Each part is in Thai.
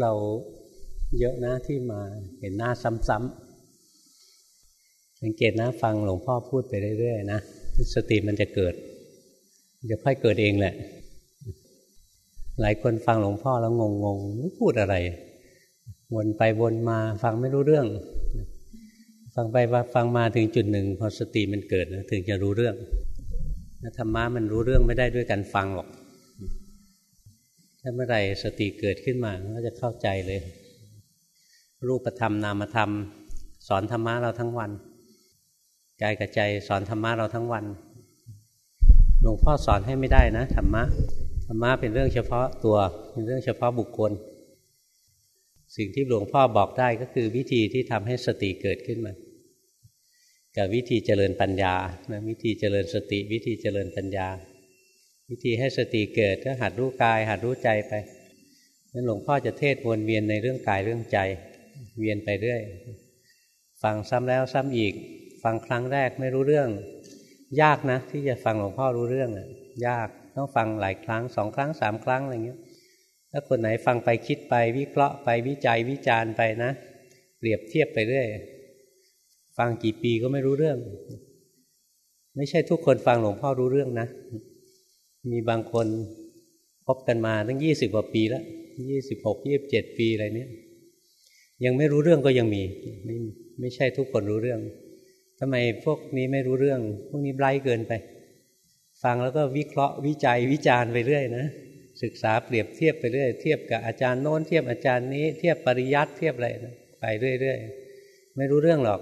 เราเยอะนะที่มาเห็นหน้าซ้ำๆสังเกตนะฟังหลวงพ่อพูดไปเรื่อยๆนะสติมันจะเกิดจะค่อยเกิดเองแหละ หลายคนฟังหลวงพ่อแล้วงงๆพูดอะไร วนไปวนมาฟังไม่รู้เรื่อง ฟังไปฟังมาถึงจุดหนึ่งพอสติมันเกิดนะถึงจะรู้เรื่องธรรมะมันรู้เรื่องไม่ได้ด้วยการฟังหรอก ถ้าเมื่อไหร่สติเกิดขึ้นมาก็จะเข้าใจเลย รูปธรรมนามธรรม สอนธรรมะเราทั้งวันกายกับใจสอนธรรมะเราทั้งวันหลวงพ่อสอนให้ไม่ได้นะธรรมะธรรมะเป็นเรื่องเฉพาะตัวเป็นเรื่องเฉพาะบุคคล สิ่งที่หลวงพ่อบอกได้ก็คือวิธีที่ทำให้สติเกิดขึ้นมากับวิธีเจริญปัญญานะวิธีเจริญสติ วิธีเจริญปัญญา วิธีให้สติเกิดก็หัดรู้กาย หัดรู้ใจไปนั้นหลวงพ่อจะเทศวนเวียนในเรื่องกายเรื่องใจ เวียนไปเรื่อย ฟังซ้ำแล้วซ้ำอีก ฟังครั้งแรกไม่รู้เรื่อง ยากนะ ที่จะฟังหลวงพ่อรู้เรื่องอะ ยากต้องฟังหลายครั้งสองครั้งสามครั้งอะไรเงี้ยถ้าคนไหนฟังไปคิดไป วิเคราะห์ไปวิจัยวิจารณ์ไปนะ เปรียบเทียบไปเรื่อยฟังกี่ปีก็ไม่รู้เรื่อง ไม่ใช่ทุกคนฟังหลวงพ่อรู้เรื่องนะ มีบางคนพบกันมาตั้งยี่สิบกว่าปีแล้วยี่สิบหกยี่บเจ็ดปีอะไรเนี้ยยังไม่รู้เรื่องก็ยังมีไม่ไม่ใช่ทุกคนรู้เรื่องทำไมพวกนี้ไม่รู้เรื่อง พวกนี้ไร้เกินไป ฟังแล้วก็วิเคราะห์วิจัยวิจารณ์ไปเรื่อยนะศึกษาเปรียบเทียบไปเรื่อยเทียบกับอาจารย์โน้นเทียบอาจารย์นี้ เทียบปริยัติเทียบอะไรนะไปเรื่อยๆไม่รู้เรื่องหรอก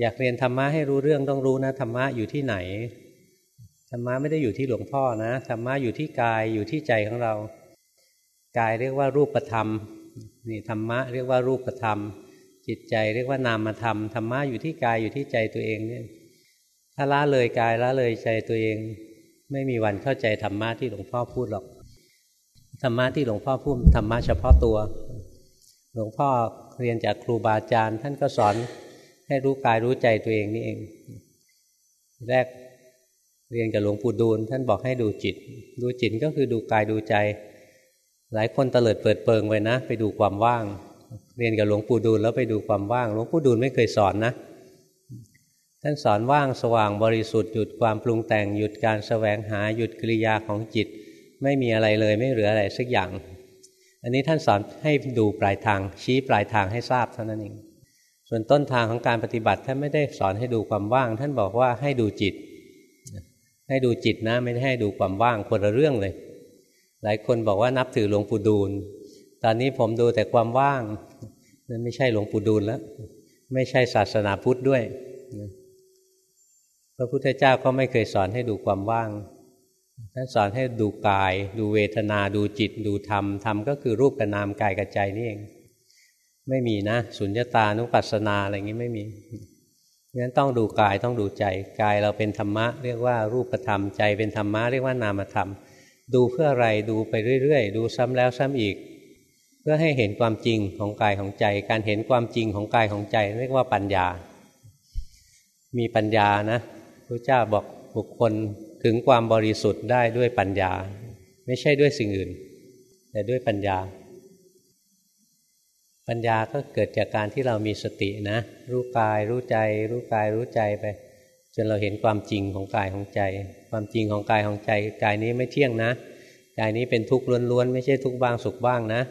อยากเรียนธรรมะให้รู้เรื่องต้องรู้นะธรรมะอยู่ที่ไหน ธรรมะไม่ได้อยู่ที่หลวงพ่อนะธรรมะอยู่ที่กายอยู่ที่ใจของเรา กายเรียกว่ารูปธรรมนี่ธรรมะเรียกว่ารูปธรรม จิตใจเรียกว่านามธรรมธรรมะอยู่ที่กายอยู่ที่ใจตัวเองเนี่ยถ้าละเลยกายละเลยใจตัวเอง ไม่มีวันเข้าใจธรรมะที่หลวงพ่อพูดหรอกธรรมะที่หลวงพ่อพูดธรรมะเฉพาะตัว หลวงพ่อเรียนจากครูบาอาจารย์ ท่านก็สอนให้รู้กายรู้ใจตัวเองนี่เอง แรก เรียนกับหลวงปู่ดูลท่านบอกให้ดูจิต ดูจิตก็คือดูกายดูใจ หลายคนเตลิดเปิดเปิงไปนะ ไปดูความว่าง เรียนกับหลวงปู่ดูลแล้วไปดูความว่าง หลวงปู่ดูลไม่เคยสอนนะท่านสอนว่างสว่างบริสุทธิ์หยุดความปรุงแต่งหยุดการแสวงหาหยุดกิริยาของจิต ไม่มีอะไรเลยไม่เหลืออะไรสักอย่าง อันนี้ท่านสอนให้ดูปลายทาง ชี้ปลายทางให้ทราบเท่านั้นเองส่วนต้นทางของการปฏิบัติท่านไม่ได้สอนให้ดูความว่าง ท่านบอกว่าให้ดูจิต ให้ดูจิตนะ ไม่ได้ให้ดูความว่างคนละเรื่องเลย หลายคนบอกว่านับถือหลวงปู่ดูล ตอนนี้ผมดูแต่ความว่างนั่นไม่ใช่หลวงปู่ดูลแล้ว ไม่ใช่ศาสนาพุทธด้วย พระพุทธเจ้าก็ไม่เคยสอนให้ดูความว่างท่านสอนให้ดูกาย ดูเวทนาดูจิต ดูธรรมธรรมก็คือรูปกับนามกายกับใจนี่เอง ไม่มีนะสุญญตานุปัสสนาอะไรอย่างนี้ไม่มี งั้นต้องดูกายต้องดูใจ กายเราเป็นธรรมะ เรียกว่ารูปธรรมใจเป็นธรรมะเรียกว่านามธรรม ดูเพื่ออะไรดูไปเรื่อยๆ ดูซ้ำแล้วซ้ำอีก เพื่อให้เห็นความจริงของกายของใจ การเห็นความจริงของกายของใจ เรียกว่าปัญญา มีปัญญานะพระเจ้าบอกบุคคลถึงความบริสุทธิ์ได้ด้วยปัญญา ไม่ใช่ด้วยสิ่งอื่น แต่ด้วยปัญญา ปัญญาก็เกิดจากการที่เรามีสตินะ รู้กายรู้ใจ รู้กายรู้ใจไป จนเราเห็นความจริงของกายของใจ ความจริงของกายของใจกายนี้ไม่เที่ยงนะกายนี้เป็นทุกข์ล้วนๆไม่ใช่ทุกข์บ้างสุขบ้างนะ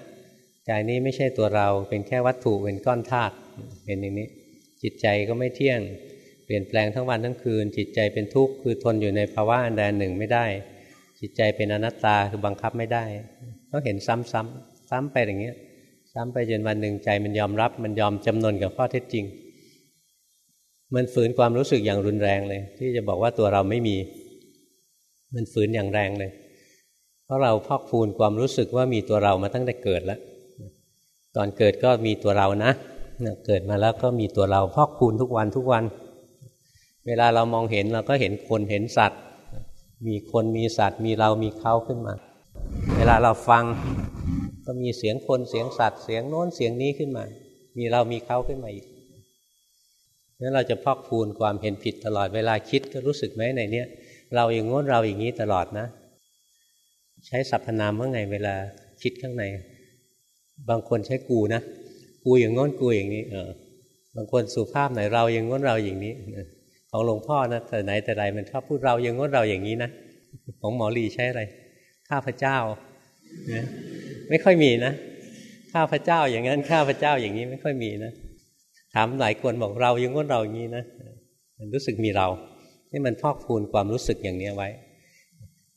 กายนี้ไม่ใช่ตัวเราเป็นแค่วัตถุเป็นก้อนธาตุเห็นอย่างนี้ จิตใจก็ไม่เที่ยง เปลี่ยนแปลงทั้งวันทั้งคืน จิตใจเป็นทุกข์คือทนอยู่ในภาวะอันใดหนึ่งไม่ได้ จิตใจเป็นอนัตตาคือบังคับไม่ได้ก็เห็นซ้ำๆซ้ำไปอย่างเงี้ย ซ้ำไปจนวันหนึ่งใจมันยอมรับ มันยอมจำนนกับข้อเท็จจริง มันฝืนความรู้สึกอย่างรุนแรงเลย ที่จะบอกว่าตัวเราไม่มี มันฝืนอย่างแรงเลย เพราะเราพอกพูนความรู้สึกว่ามีตัวเรามาตั้งแต่เกิดแล้วตอนเกิดก็มีตัวเรานะเกิดมาแล้วก็มีตัวเราพอกพูนทุกวันทุกวัน เวลาเรามองเห็นเราก็เห็นคนเห็นสัตว์ มีคนมีสัตว์ มีเรามีเขาขึ้นมา เวลาเราฟัง ก็มีเสียงคนเสียงสัตว์เสียงโน้นเสียงนี้ขึ้นมา มีเรามีเขาขึ้นมาอีกนั้นเราจะพอกพูนความเห็นผิดตลอดเวลาคิดก็รู้สึกไหมในเนี้ยเราอย่างโน้นเราอย่างนี้ตลอดนะ ใช้สรรพนามเมื่อไงเวลาคิดข้างใน บางคนใช้กูนะกูอย่างง้นกูอย่างนี้ เออ บางคนสุภาพหน่อยเราอย่างง้นเราอย่างนี้ของหลวงพ่อนะแต่ไหนแต่ไรมันชอบพูดเราอย่างง้นเราอย่างนี้นะของหมอลีใช้อะไรข้าพเจ้าเนี่ย ไม่ค่อยมีนะข้าพเจ้าอย่างนั้นข้าพเจ้าอย่างนี้ไม่ค่อยมีนะถามหลายคนบอกเราอย่างง้นเราอย่างนี้นะมันรู้สึกมีเรานี่มันพอกพูนความรู้สึกอย่างนี้ไว้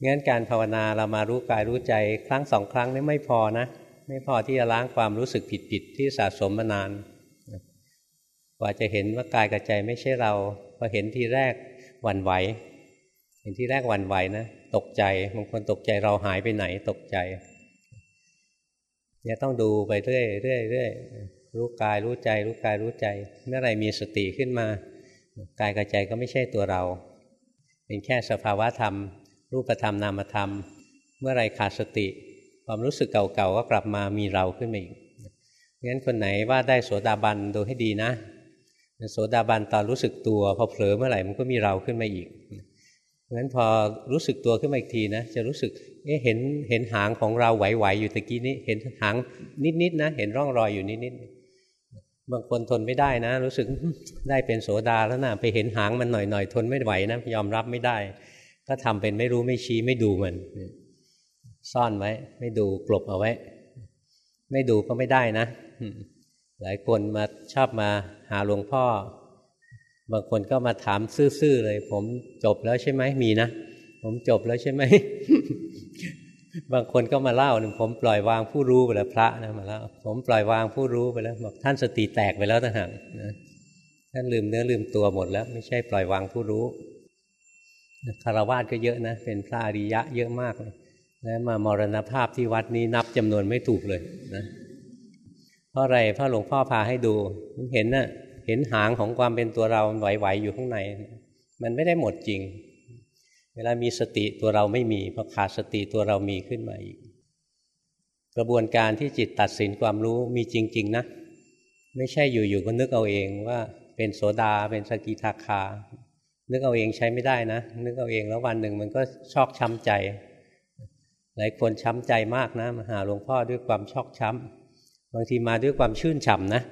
งั้นการภาวนาเรามารู้กายรู้ใจครั้งสองครั้งนี่ไม่พอนะไม่พอที่จะล้างความรู้สึกผิดๆที่สะสมมานานกว่าจะเห็นว่ากายกับใจไม่ใช่เราพอเห็นทีแรกหวั่นไหว เห็นที่แรกหวั่นไหวนะตกใจบางคนตกใจเราหายไปไหนตกใจ เนี่ยต้องดูไปเรื่อยเรื่อยเรื่อยรู้กายรู้ใจ รู้กายรู้ใจ เมื่อไรมีสติขึ้นมากายกับใจก็ไม่ใช่ตัวเรา เป็นแค่สภาวะธรรม รูปธรรมนามธรรม เมื่อไรขาดสติ ความรู้สึกเก่าๆก็กลับมามีเราขึ้นมาอีกงั้นคนไหนว่าได้โสดาบันดูให้ดีนะโสดาบันตอนรู้สึกตัวพอเผลอเมื่อไหร่มันก็มีเราขึ้นมาอีก งั้นพอรู้สึกตัวขึ้นมาอีกทีนะจะรู้สึกเอ๊ะเห็นเห็นหางของเราไหวๆอยู่ตะกี้นี้เห็นหางนิดๆนะเห็นร่องรอยอยู่นิดๆบางคนทนไม่ได้นะ รู้สึกได้เป็นโสดาแล้วนะไปเห็นหางมันหน่อยๆทนไม่ไหวนะยอมรับไม่ได้ ก็ทำเป็นไม่รู้ไม่ชี้ไม่ดูมัน ซ่อนไว้ ไม่ดูกลบเอาไว้ ไม่ดูก็ไม่ได้นะหลายคนมาชอบมาหาหลวงพ่อ บางคนก็มาถามซื่อๆเลย ผมจบแล้วใช่ไหมมีนะ ผมจบแล้วใช่ไหม บางคนก็มาเล่าผมปล่อยวางผู้รู้ไปแล้วพระนะมาเล่าผมปล่อยวางผู้รู้ไปแล้วบอกท่านสติแตกไปแล้วต่างหากนะท่านลืมเนื้อลืมตัวหมดแล้ว ไม่ใช่ปล่อยวางผู้รู้คารวะก็เยอะนะ เป็นพระอริยะเยอะมากเลยแล้วมามรณภาพที่วัดนี้นับจำนวนไม่ถูกเลยนะเพราะอะไรเพราะหลวงพ่อพาให้ดูเห็นนะ่ะ เห็นหางของความเป็นตัวเราไหวๆอยู่ข้างใน มันไม่ได้หมดจริง เวลามีสติตัวเราไม่มีพอขาดสติตัวเรามีขึ้นมาอีก กระบวนการที่จิตตัดสินความรู้มีจริง ๆ นะ ไม่ใช่อยู่ๆก็นึกเอาเองว่าเป็นโสดาเป็นสกิทาคา นึกเอาเองใช้ไม่ได้นะ นึกเอาเองแล้ววันหนึ่งมันก็ชอกช้ำใจ หลายคนช้ำใจมากนะมาหาหลวงพ่อด้วยความชอกช้ำ บางทีมาด้วยความชื่นฉ่ำนะ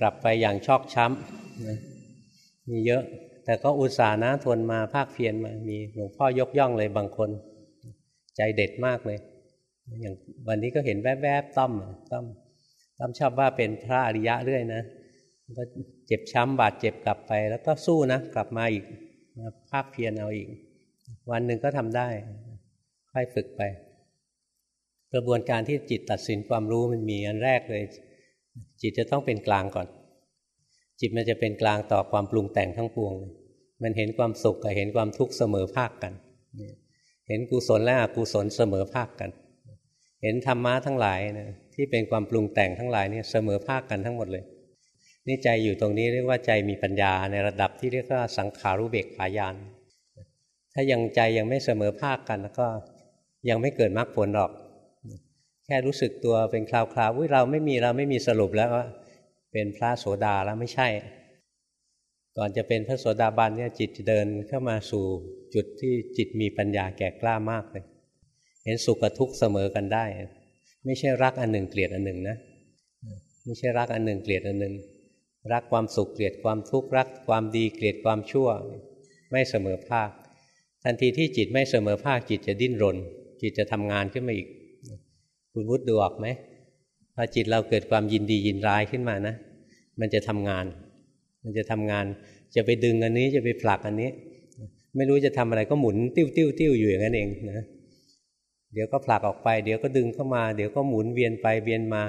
กลับไปอย่างชอกช้ำมีเยอะ แต่ก็อุตส่าห์นะทนมาภาคเพียนมามีหลวงพ่อยกย่องเลยบางคน ใจเด็ดมากเลย อย่างวันนี้ก็เห็นแวบๆต้อมต้อมต้อมชอบว่าเป็นพระอริยะเรื่อยนะก็เจ็บช้ำบาดเจ็บกลับไป แล้วก็สู้นะกลับมาอีกภาคเพียนเอาอีก วันหนึ่งก็ทำได้ ค่อยฝึกไป กระบวนการที่จิตตัดสินความรู้มันมีอันแรกเลย จิตจะต้องเป็นกลางก่อน จิตมันจะเป็นกลางต่อความปรุงแต่งทั้งปวง มันเห็นความสุขกับเห็นความทุกข์เสมอภาคกัน เห็นกุศลและอกุศลเสมอภาคกัน เห็นธรรมะทั้งหลายนะที่เป็นความปรุงแต่งทั้งหลายนี่เสมอภาคกันทั้งหมดเลยนี่ใจอยู่ตรงนี้เรียกว่าใจมีปัญญาในระดับที่เรียกว่าสังขารุเบกขายาน ถ้ายังใจยังไม่เสมอภาคกันแล้วก็ยังไม่เกิดมรรคผลหรอก แค่รู้สึกตัวเป็นคราวๆเราไม่มีเราไม่มีสรุปแล้วว่าเป็นพระโสดาแล้วไม่ใช่ ก่อนจะเป็นพระโสดาบันเนี่ยจิตจะเดินเข้ามาสู่จุดที่จิตมีปัญญาแก่กล้ามากเลย เห็นสุขกับทุกข์เสมอกันได้ ไม่ใช่รักอันหนึ่งเกลียดอันหนึ่งนะ ไม่ใช่รักอันหนึ่งเกลียดอันหนึ่งรักความสุขเกลียดความทุกข์รักความดีเกลียดความชั่ว ไม่เสมอภาค ทันทีที่จิตไม่เสมอภาคจิตจะดิ้นรน จิตจะทำงานขึ้นมาอีก คุณวุฒิดูออกไหมพอจิตเราเกิดความยินดียินร้ายขึ้นมานะ มันจะทำงาน มันจะทำงาน จะไปดึงอันนี้จะไปผลักอันนี้ ไม่รู้จะทำอะไรก็หมุนติ้วติ้วติ้วอยู่อย่างนั้นเองนะเดี๋ยวก็ผลักออกไป เดี๋ยวก็ดึงเข้ามา เดี๋ยวก็หมุนเวียนไปเวียนมา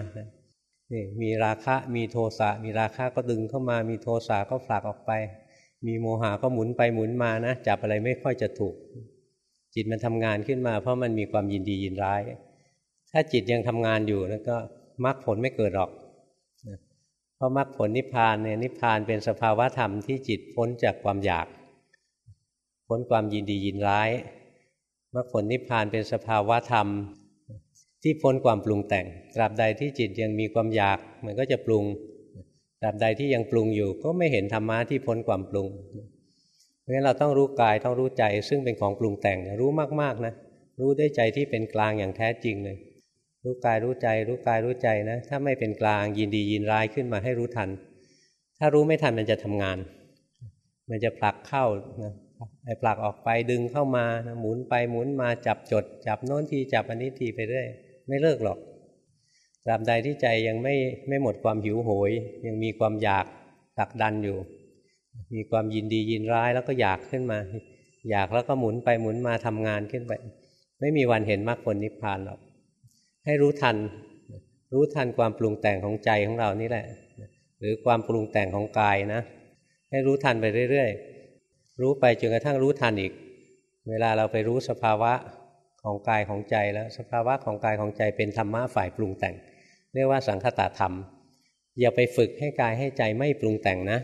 นี่มีราคะมีโทสะมีราคะก็ดึงเข้ามา มีโทสะก็ผลักออกไป มีโมหะก็หมุนไปหมุนมานะจับอะไรไม่ค่อยจะถูก จิตมันทำงานขึ้นมา เพราะมันมีความยินดียินร้าย ถ้าจิตยังทำงานอยู่แล้วก็มรรคผลไม่เกิดหรอกเพราะมรรคผลนิพพานเนี่ยนิพพานเป็นสภาวะธรรมที่จิตพ้นจากความอยาก พ้นความยินดียินร้ายมรรคผลนิพพานเป็นสภาวะธรรมที่พ้นความปรุงแต่ง ตราบใดที่จิตยังมีความอยาก มันก็จะปรุง ตราบใดที่ยังปรุงอยู่ ก็ไม่เห็นธรรมะที่พ้นความปรุง เพราะฉะนั้นเราต้องรู้กายต้องรู้ใจ ซึ่งเป็นของปรุงแต่ง รู้มากๆนะ รู้ได้ใจที่เป็นกลางอย่างแท้จริงเลย รู้กายรู้ใจ รู้กายรู้ใจนะ ถ้าไม่เป็นกลางยินดียินร้ายขึ้นมาให้รู้ทัน ถ้ารู้ไม่ทันมันจะทำงาน มันจะผลักเข้านะไอ้ผลักออกไปดึงเข้ามานะหมุนไปหมุนมาจับจด จับโน้นทีจับอันนี้ทีไปเรื่อยไม่เลิกหรอกตราบใดที่ใจยังไม่ไม่หมดความหิวโหย ยังมีความอยากตักดันอยู่ มีความยินดียินร้ายแล้วก็อยากขึ้นมา อยากแล้วก็หมุนไปหมุนมาทำงานขึ้นไป ไม่มีวันเห็นมรรคผลนิพพานหรอก ให้รู้ทัน รู้ทันความปรุงแต่งของใจของเรานี่แหละ หรือความปรุงแต่งของกายนะ ให้รู้ทันไปเรื่อยๆ รู้ไปจนกระทั่งรู้ทันอีก เวลาเราไปรู้สภาวะของกายของใจแล้ว สภาวะของกายของใจเป็นธรรมะฝ่ายปรุงแต่ง เรียกว่าสังคตาธรรม อย่าไปฝึกให้กายให้ใจไม่ปรุงแต่งนะ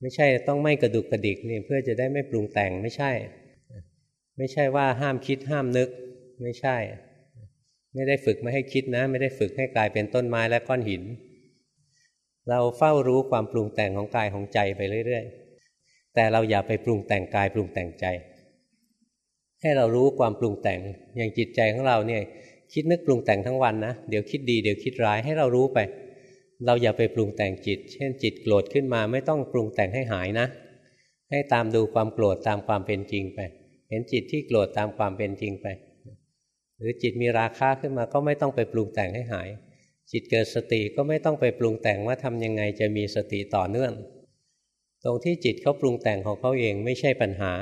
ไม่ใช่ต้องไม่กระดุกกระดิกนี่เพื่อจะได้ไม่ปรุงแต่งไม่ใช่ ไม่ใช่ว่าห้ามคิดห้ามนึกไม่ใช่ ไม่ได้ฝึกไม่ให้คิดนะ ไม่ได้ฝึกให้กลายเป็นต้นไม้และก้อนหิน เราเฝ้ารู้ความปรุงแต่งของกายของใจไปเรื่อย ๆ แต่เราอย่าไปปรุงแต่งกายปรุงแต่งใจ ให้เรารู้ความปรุงแต่งอย่างจิตใจของเราเนี่ยคิดนึกปรุงแต่งทั้งวันนะเดี๋ยวคิดดีเดี๋ยวคิดร้ายให้เรารู้ไป เราอย่าไปปรุงแต่งจิต เช่นจิตโกรธขึ้นมาไม่ต้องปรุงแต่งให้หายนะ ให้ตามดูความโกรธตามความเป็นจริงไป เห็นจิตที่โกรธตามความเป็นจริงไป หรือจิตมีราคาขึ้นมาก็ไม่ต้องไปปรุงแต่งให้หาย จิตเกิดสติก็ไม่ต้องไปปรุงแต่งว่าทำยังไงจะมีสติต่อเนื่อง ตรงที่จิตเขาปรุงแต่งของเขาเองไม่ใช่ปัญหา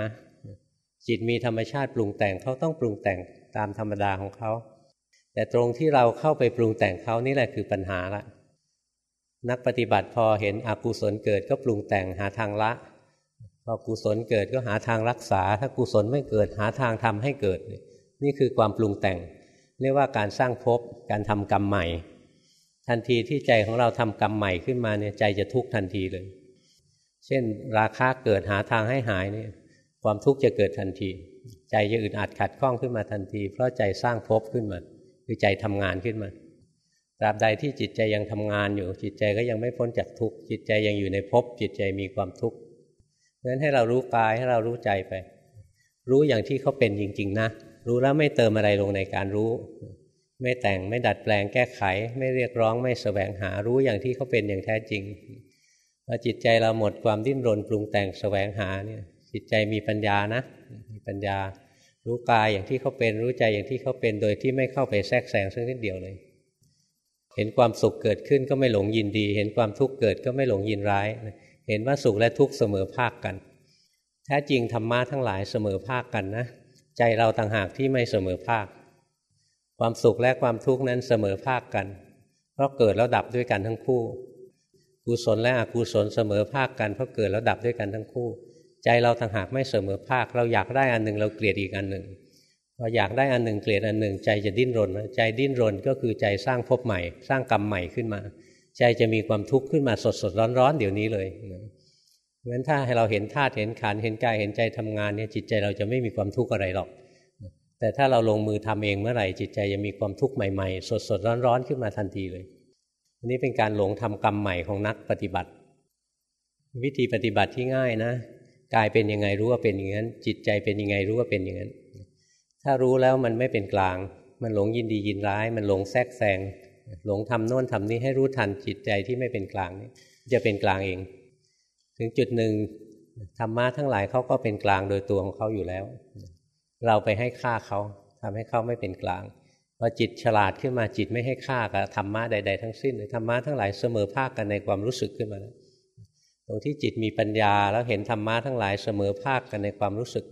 จิตมีธรรมชาติปรุงแต่งเขาต้องปรุงแต่งตามธรรมดาของเขาแต่ตรงที่เราเข้าไปปรุงแต่งเขานี่แหละคือปัญหาละนักปฏิบัติพอเห็นอกุศลเกิดก็ปรุงแต่งหาทางละ พอกุศลเกิดก็หาทางรักษา ถ้ากุศลไม่เกิดหาทางทำให้เกิด นี่คือความปรุงแต่ง เรียกว่าการสร้างภพการทำกรรมใหม่ ทันทีที่ใจของเราทำกรรมใหม่ขึ้นมาเนี่ยใจจะทุกข์ทันทีเลย เช่น ราคะเกิดหาทางให้หายเนี่ยความทุกข์จะเกิดทันที ใจจะอึดอัดขัดข้องขึ้นมาทันที เพราะใจสร้างภพขึ้นมา คือใจทำงานขึ้นมาตราบใดที่จิตใจยังทำงานอยู่ จิตใจก็ยังไม่พ้นจากทุกข์จิตใจยังอยู่ในภพจิตใจมีความทุกข์เพราะฉะนั้นให้เรารู้กายให้เรารู้ใจไป รู้อย่างที่เขาเป็นจริง ๆ นะ รู้แล้วไม่เติมอะไรลงในการรู้ ไม่แต่งไม่ดัดแปลงแก้ไข ไม่เรียกร้องไม่สแสวงหารู้อย่างที่เขาเป็นอย่างแท้จริงพอจิตใจเราหมดความดิ้นรนปรุงแต่งสแสวงหาเนี่ยจิตใจมีปัญญานะ มีปัญญารู้กายอย่างที่เขาเป็นรู้ใจอย่างที่เขาเป็นโดยที่ไม่เข้าไปแทรกแซงสักนิดเดียวเลย เห็นความสุขเกิดขึ้นก็ไม่หลงยินดี เห็นความทุกข์เกิดก็ไม่หลงยินร้าย เห็นว่าสุขและทุกข์เสมอภาคกัน แท้จริงธรรมะทั้งหลายเสมอภาคกันนะ ใจเราต่างหากที่ไม่เสมอภาค ความสุขและความทุกข์นั้นเสมอภาคกัน เพราะเกิดแล้วดับด้วยกันทั้งคู่ กุศลและอกุศลเสมอภาคกันเพราะเกิดแล้วดับด้วยกันทั้งคู่ ใจเราต่างหากไม่เสมอภาค เราอยากได้อันหนึ่งเราเกลียดอีกอันหนึ่งพออยากได้อันหนึ่งเกลียดอันหนึ่ง ใจจะดิ้นรน ใจดิ้นรนก็คือใจสร้างภพใหม่ สร้างกรรมใหม่ขึ้นมา ใจจะมีความทุกข์ขึ้นมาสดสดร้อนร้อนเดี๋ยวนี้เลย เพราะฉะนั้นถ้าให้เราเห็นธาตุเห็นขันเห็นกายเห็นใจทำงานเนี่ยจิตใจเราจะไม่มีความทุกข์อะไรหรอก แต่ถ้าเราลงมือทำเองเมื่อไหร่จิตใจจะมีความทุกข์ใหม่ๆ สดๆร้อนๆขึ้นมาทันทีเลย อันนี้เป็นการหลงทำกรรมใหม่ของนักปฏิบัติ วิธีปฏิบัติที่ง่ายนะกายเป็นยังไงรู้ว่าเป็นอย่างนั้น จิตใจเป็นยังไงรู้ว่าเป็นอย่างนั้น ถ้ารู้แล้วมันไม่เป็นกลาง มันหลงยินดียินร้าย มันหลงแทรกแซงหลงทำโน่นทำนี้ให้รู้ทันจิตใจที่ไม่เป็นกลางนี่จะเป็นกลางเอง ถึงจุดหนึ่งธรรมะทั้งหลายเขาก็เป็นกลางโดยตัวของเขาอยู่แล้ว เราไปให้ค่าเขาทำให้เขาไม่เป็นกลางพอจิตฉลาดขึ้นมาจิตไม่ให้ค่ากับธรรมะใด ๆ ทั้งสิ้นธรรมะทั้งหลายเสมอภาคกันในความรู้สึกขึ้นมาแล้วตรงที่จิตมีปัญญาแล้วเห็นธรรมะทั้งหลายเสมอภาคกันในความรู้สึก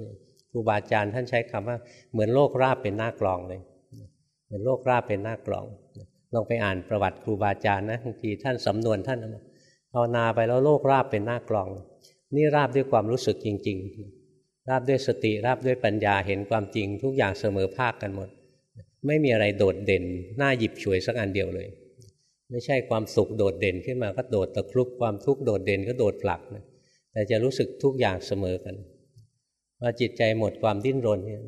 ครูบาอาจารย์ท่านใช้คำว่าเหมือนโลกราบเป็นหน้ากลองเลย เหมือนโลกราบเป็นหน้ากลองลองไปอ่านประวัติครูบาอาจารย์นะบางทีท่านสำนวนท่าน ภาวนาไปแล้วโลกราบเป็นหน้ากลอง นี่ราบด้วยความรู้สึกจริง ๆ ราบด้วยสติราบด้วยปัญญาเห็นความจริง ทุกอย่างเสมอภาคกันหมด ไม่มีอะไรโดดเด่นหน้าหยิบฉวยสักอันเดียวเลย ไม่ใช่ความสุขโดดเด่นขึ้นมาก็โดดตะครุบความทุกข์โดดเด่นก็โดดผลักนะแต่จะรู้สึกทุกอย่างเสมอกันพอจิตใจหมดความดิ้นรนเนี่ย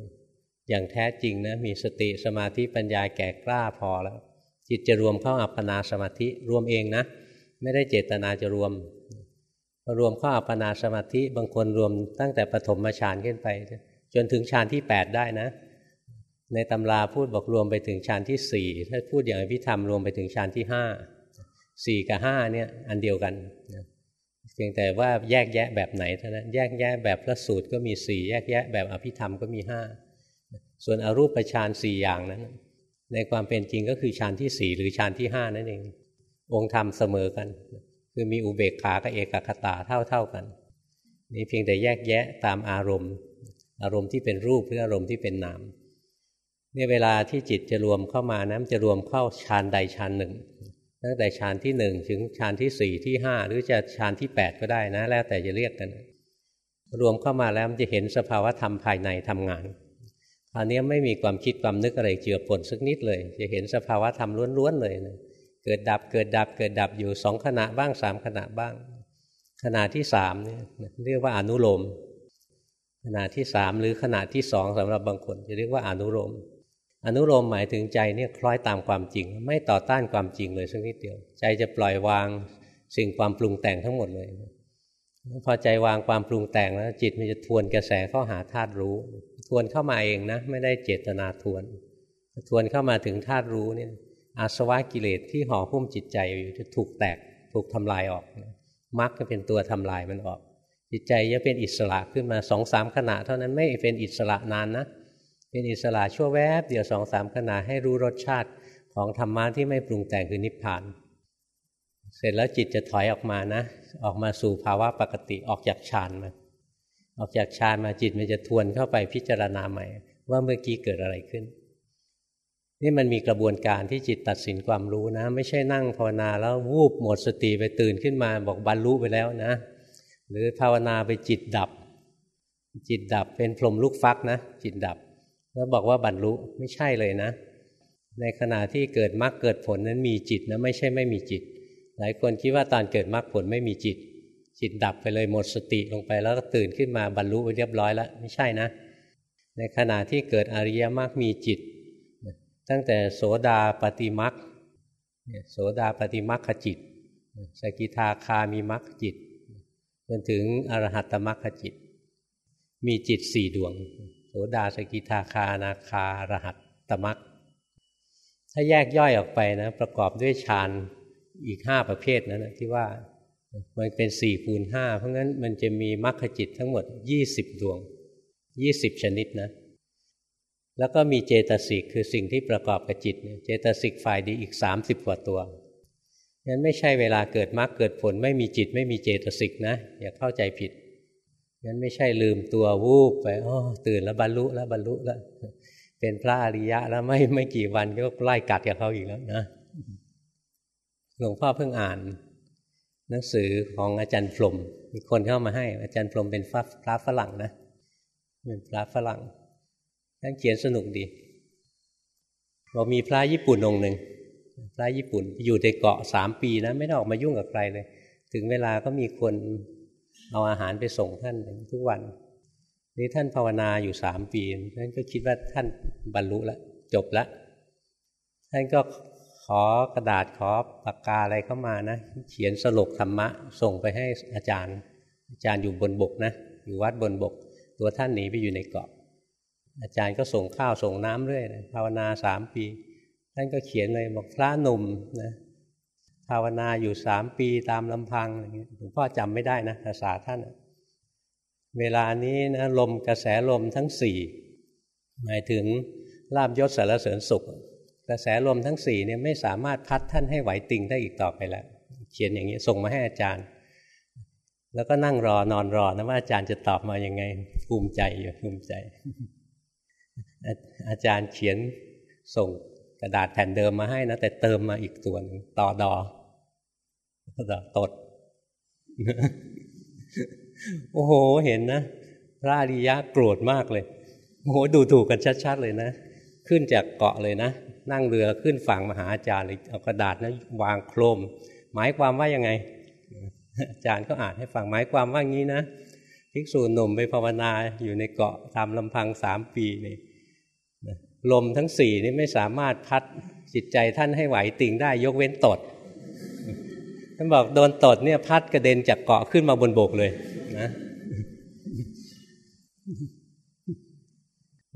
อย่างแท้จริงนะมีสติสมาธิปัญญาแก่กล้าพอแล้ว จิตจะรวมเข้าอัปปนาสมาธิรวมเองนะ ไม่ได้เจตนาจะรวมรวมข้าอัปปนาสมาธิบางคนรวมตั้งแต่ปฐมฌานขึ้นไป จนถึงฌานที่แปดได้นะ ในตำราพูดบอกรวมไปถึงฌานที่สี่ถ้าพูดอย่างอภิธรรมรวมไปถึงฌานที่ห้าสี่กับห้าเนี่ยอันเดียวกันเพียงแต่ว่าแยกแยะแบบไหนเท่านั้นแยกแยะแบบพระสูตรก็มีสี่แยกแยะแบบอภิธรรมก็มีห้าส่วนอรูปฌานสี่อย่างนั้น ในความเป็นจริงก็คือฌานที่สี่หรือฌานที่ห้านั่นเอง องค์ธรรมเสมอกัน คือมีอุเบกขากับเอกคตาเท่าเท่ากัน นี่เพียงแต่แยกแยะตามอารมณ์ อารมณ์ที่เป็นรูปหรืออารมณ์ที่เป็นนามเนี่ยเวลาที่จิตจะรวมเข้ามานะจะรวมเข้าฌานใดฌานหนึ่ง ตั้งแต่ฌานที่หนึ่งถึงฌานที่สี่ที่ห้าหรือจะฌานที่แปดก็ได้นะ แล้วแต่จะเรียกกัน รวมเข้ามาแล้วมันจะเห็นสภาวะธรรมภายในทำงานคราวนี้ไม่มีความคิดความนึกอะไรเจือปนสักนิดเลย จะเห็นสภาวะธรรมล้วนๆเลยนะ เกิดดับเกิดดับเกิดดับอยู่สองขณะบ้างสามขณะบ้าง ขณะที่สามเนี่ยเรียกว่าอนุโลมขณะที่สามหรือขณะที่สองสำหรับบางคนจะเรียกว่าอนุโลมอนุโลมหมายถึงใจเนี่ยคล้อยตามความจริง ไม่ต่อต้านความจริงเลยสักนิดเดียว ใจจะปล่อยวางสิ่งความปรุงแต่งทั้งหมดเลย พอใจวางความปรุงแต่งแล้ว จิตมันจะทวนกระแสเข้าหาธาตุรู้ ทวนเข้ามาเองนะ ไม่ได้เจตนาทวน ทวนเข้ามาถึงธาตุรู้เนี่ย อาสวะกิเลสที่ห่อหุ้มจิตใจอยู่จะถูกแตกถูกทำลายออกมรรคจะเป็นตัวทำลายมันออก จิตใจจะเป็นอิสระขึ้นมาสองสามขณะ เท่านั้นไม่เป็นอิสระนานนะเป็นอิสระชั่วแวบเดียวสองสามขณะให้รู้รสชาติของธรรมะที่ไม่ปรุงแต่งคือนิพพาน เสร็จแล้วจิตจะถอยออกมานะ ออกมาสู่ภาวะปกติออกจากฌานมาออกจากฌานมาจิตมันจะทวนเข้าไปพิจารณาใหม่ ว่าเมื่อกี้เกิดอะไรขึ้น นี่มันมีกระบวนการที่จิตตัดสินความรู้นะ ไม่ใช่นั่งภาวนาแล้ววูบหมดสติไปตื่นขึ้นมาบอกบรรลุไปแล้วนะ หรือภาวนาไปจิตดับ จิตดับเป็นพรมลูกฟักนะ จิตดับ แล้วบอกว่าบรรลุไม่ใช่เลยนะ ในขณะที่เกิดมรรคเกิดผลนั้นมีจิตนะไม่ใช่ไม่มีจิต หลายคนคิดว่าตอนเกิดมรรคผลไม่มีจิต จิตดับไปเลยหมดสติลงไปแล้วก็ตื่นขึ้นมาบรรลุไปเรียบร้อยแล้วไม่ใช่นะ ในขณะที่เกิดอริยมรรคมีจิต ตั้งแต่โสดาปฏิมรรคโสดาปฏิมรรคจิต สกิทาคามีมรรคจิตจนถึงอรหัตตมรรคจิต มีจิตสี่ดวง โสดาสกิทาคานาคารหัตตมักถ้าแยกย่อยออกไปนะประกอบด้วยฌานอีกห้าประเภทนั้นนะที่ว่ามันเป็นสี่คูณห้าเพราะงั้นมันจะมีมรรคจิตทั้งหมดยี่สิบดวงยี่สิบชนิดนะ แล้วก็มีเจตสิกคือสิ่งที่ประกอบกับจิต เจตสิกฝ่ายดีอีกสามสิบกว่าตัวงั้นไม่ใช่เวลาเกิดมรรคเกิดผลไม่มีจิตไม่มีเจตสิกนะ อย่าเข้าใจผิดงั้นไม่ใช่ลืมตัววูบไปอ๋อตื่นแล้วบรรลุแล้วบรรลุแล้ว เป็นพระอริยะแล้วไม่ไม่กี่วันก็ไล่กัดกับเขาอีกแล้วนะหลวงพ่อเพิ่งอ่าน หนังสือของอาจารย์พรมมีคนเข้ามาให้ อาจารย์พรมเป็นพระฝรั่งนะเป็นพระฝรั่ง ท่านเขียนสนุกดีบอกมีพระญี่ปุ่นองค์หนึ่งพระญี่ปุ่นอยู่ในเกาะสามปีนะไม่ได้ออกมายุ่งกับใครเลย ถึงเวลาก็มีคนเอาอาหารไปส่งท่านทุกวัน นี่ท่านภาวนาอยู่สามปีท่านก็คิดว่าท่านบรรลุแล้วจบแล้วท่านก็ขอกระดาษขอปากกาอะไรเข้ามานะเขียนสรุปธรรมะ ส่งไปให้อาจารย์ อาจารย์อยู่บนบกนะ อยู่วัดบนบก ตัวท่านหนีไปอยู่ในเกาะ อาจารย์ก็ส่งข้าวส่งน้ำเรื่อยภาวนาสามปีท่านก็เขียนเลยบอกพระหนุ่มนะภาวนาอยู่สามปีตามลำพังอะไรเงี้ยหลวงพ่อจำไม่ได้นะภาษาท่าน เวลานี้นะลมกระแสลมทั้งสี่หมายถึงลาบยศสารเสริญสุข กระแสลมทั้งสี่เนี่ยไม่สามารถพัดท่านให้ไหวติงได้อีกต่อไปแล้วเขียนอย่างนี้ส่งมาให้อาจารย์ แล้วก็นั่งรอนอนรอนะว่าอาจารย์จะตอบมาอย่างไง ภูมิใจอยู่ภูมิใจ อาจารย์เขียนส่งกระดาษแผ่นเดิมมาให้นะ แต่เติมมาอีกตัวนึงต่อดอดอตด โอ้โห เห็นนะ พระอริยะโกรธมากเลย โอ้โห ดูถูกกันชัด ๆ เลยนะ ขึ้นจากเกาะเลยนะ นั่งเรือขึ้นฝั่งมหาอาจารย์เลยเอากระดาษนะวางโครม หมายความว่ายังไง อาจารย์ก็อ่านให้ฟังหมายความว่างี้นะภิกษุหนุ่มไปภาวนาอยู่ในเกาะทำลำพังสามปีนี่ ลมทั้งสี่นี่ไม่สามารถพัดจิตใจท่านให้ไหวติ่งได้ยกเว้นตด ท่านบอกโดนตดเนี่ยพัดกระเด็นจากเกาะขึ้นมาบนบกเลยนะ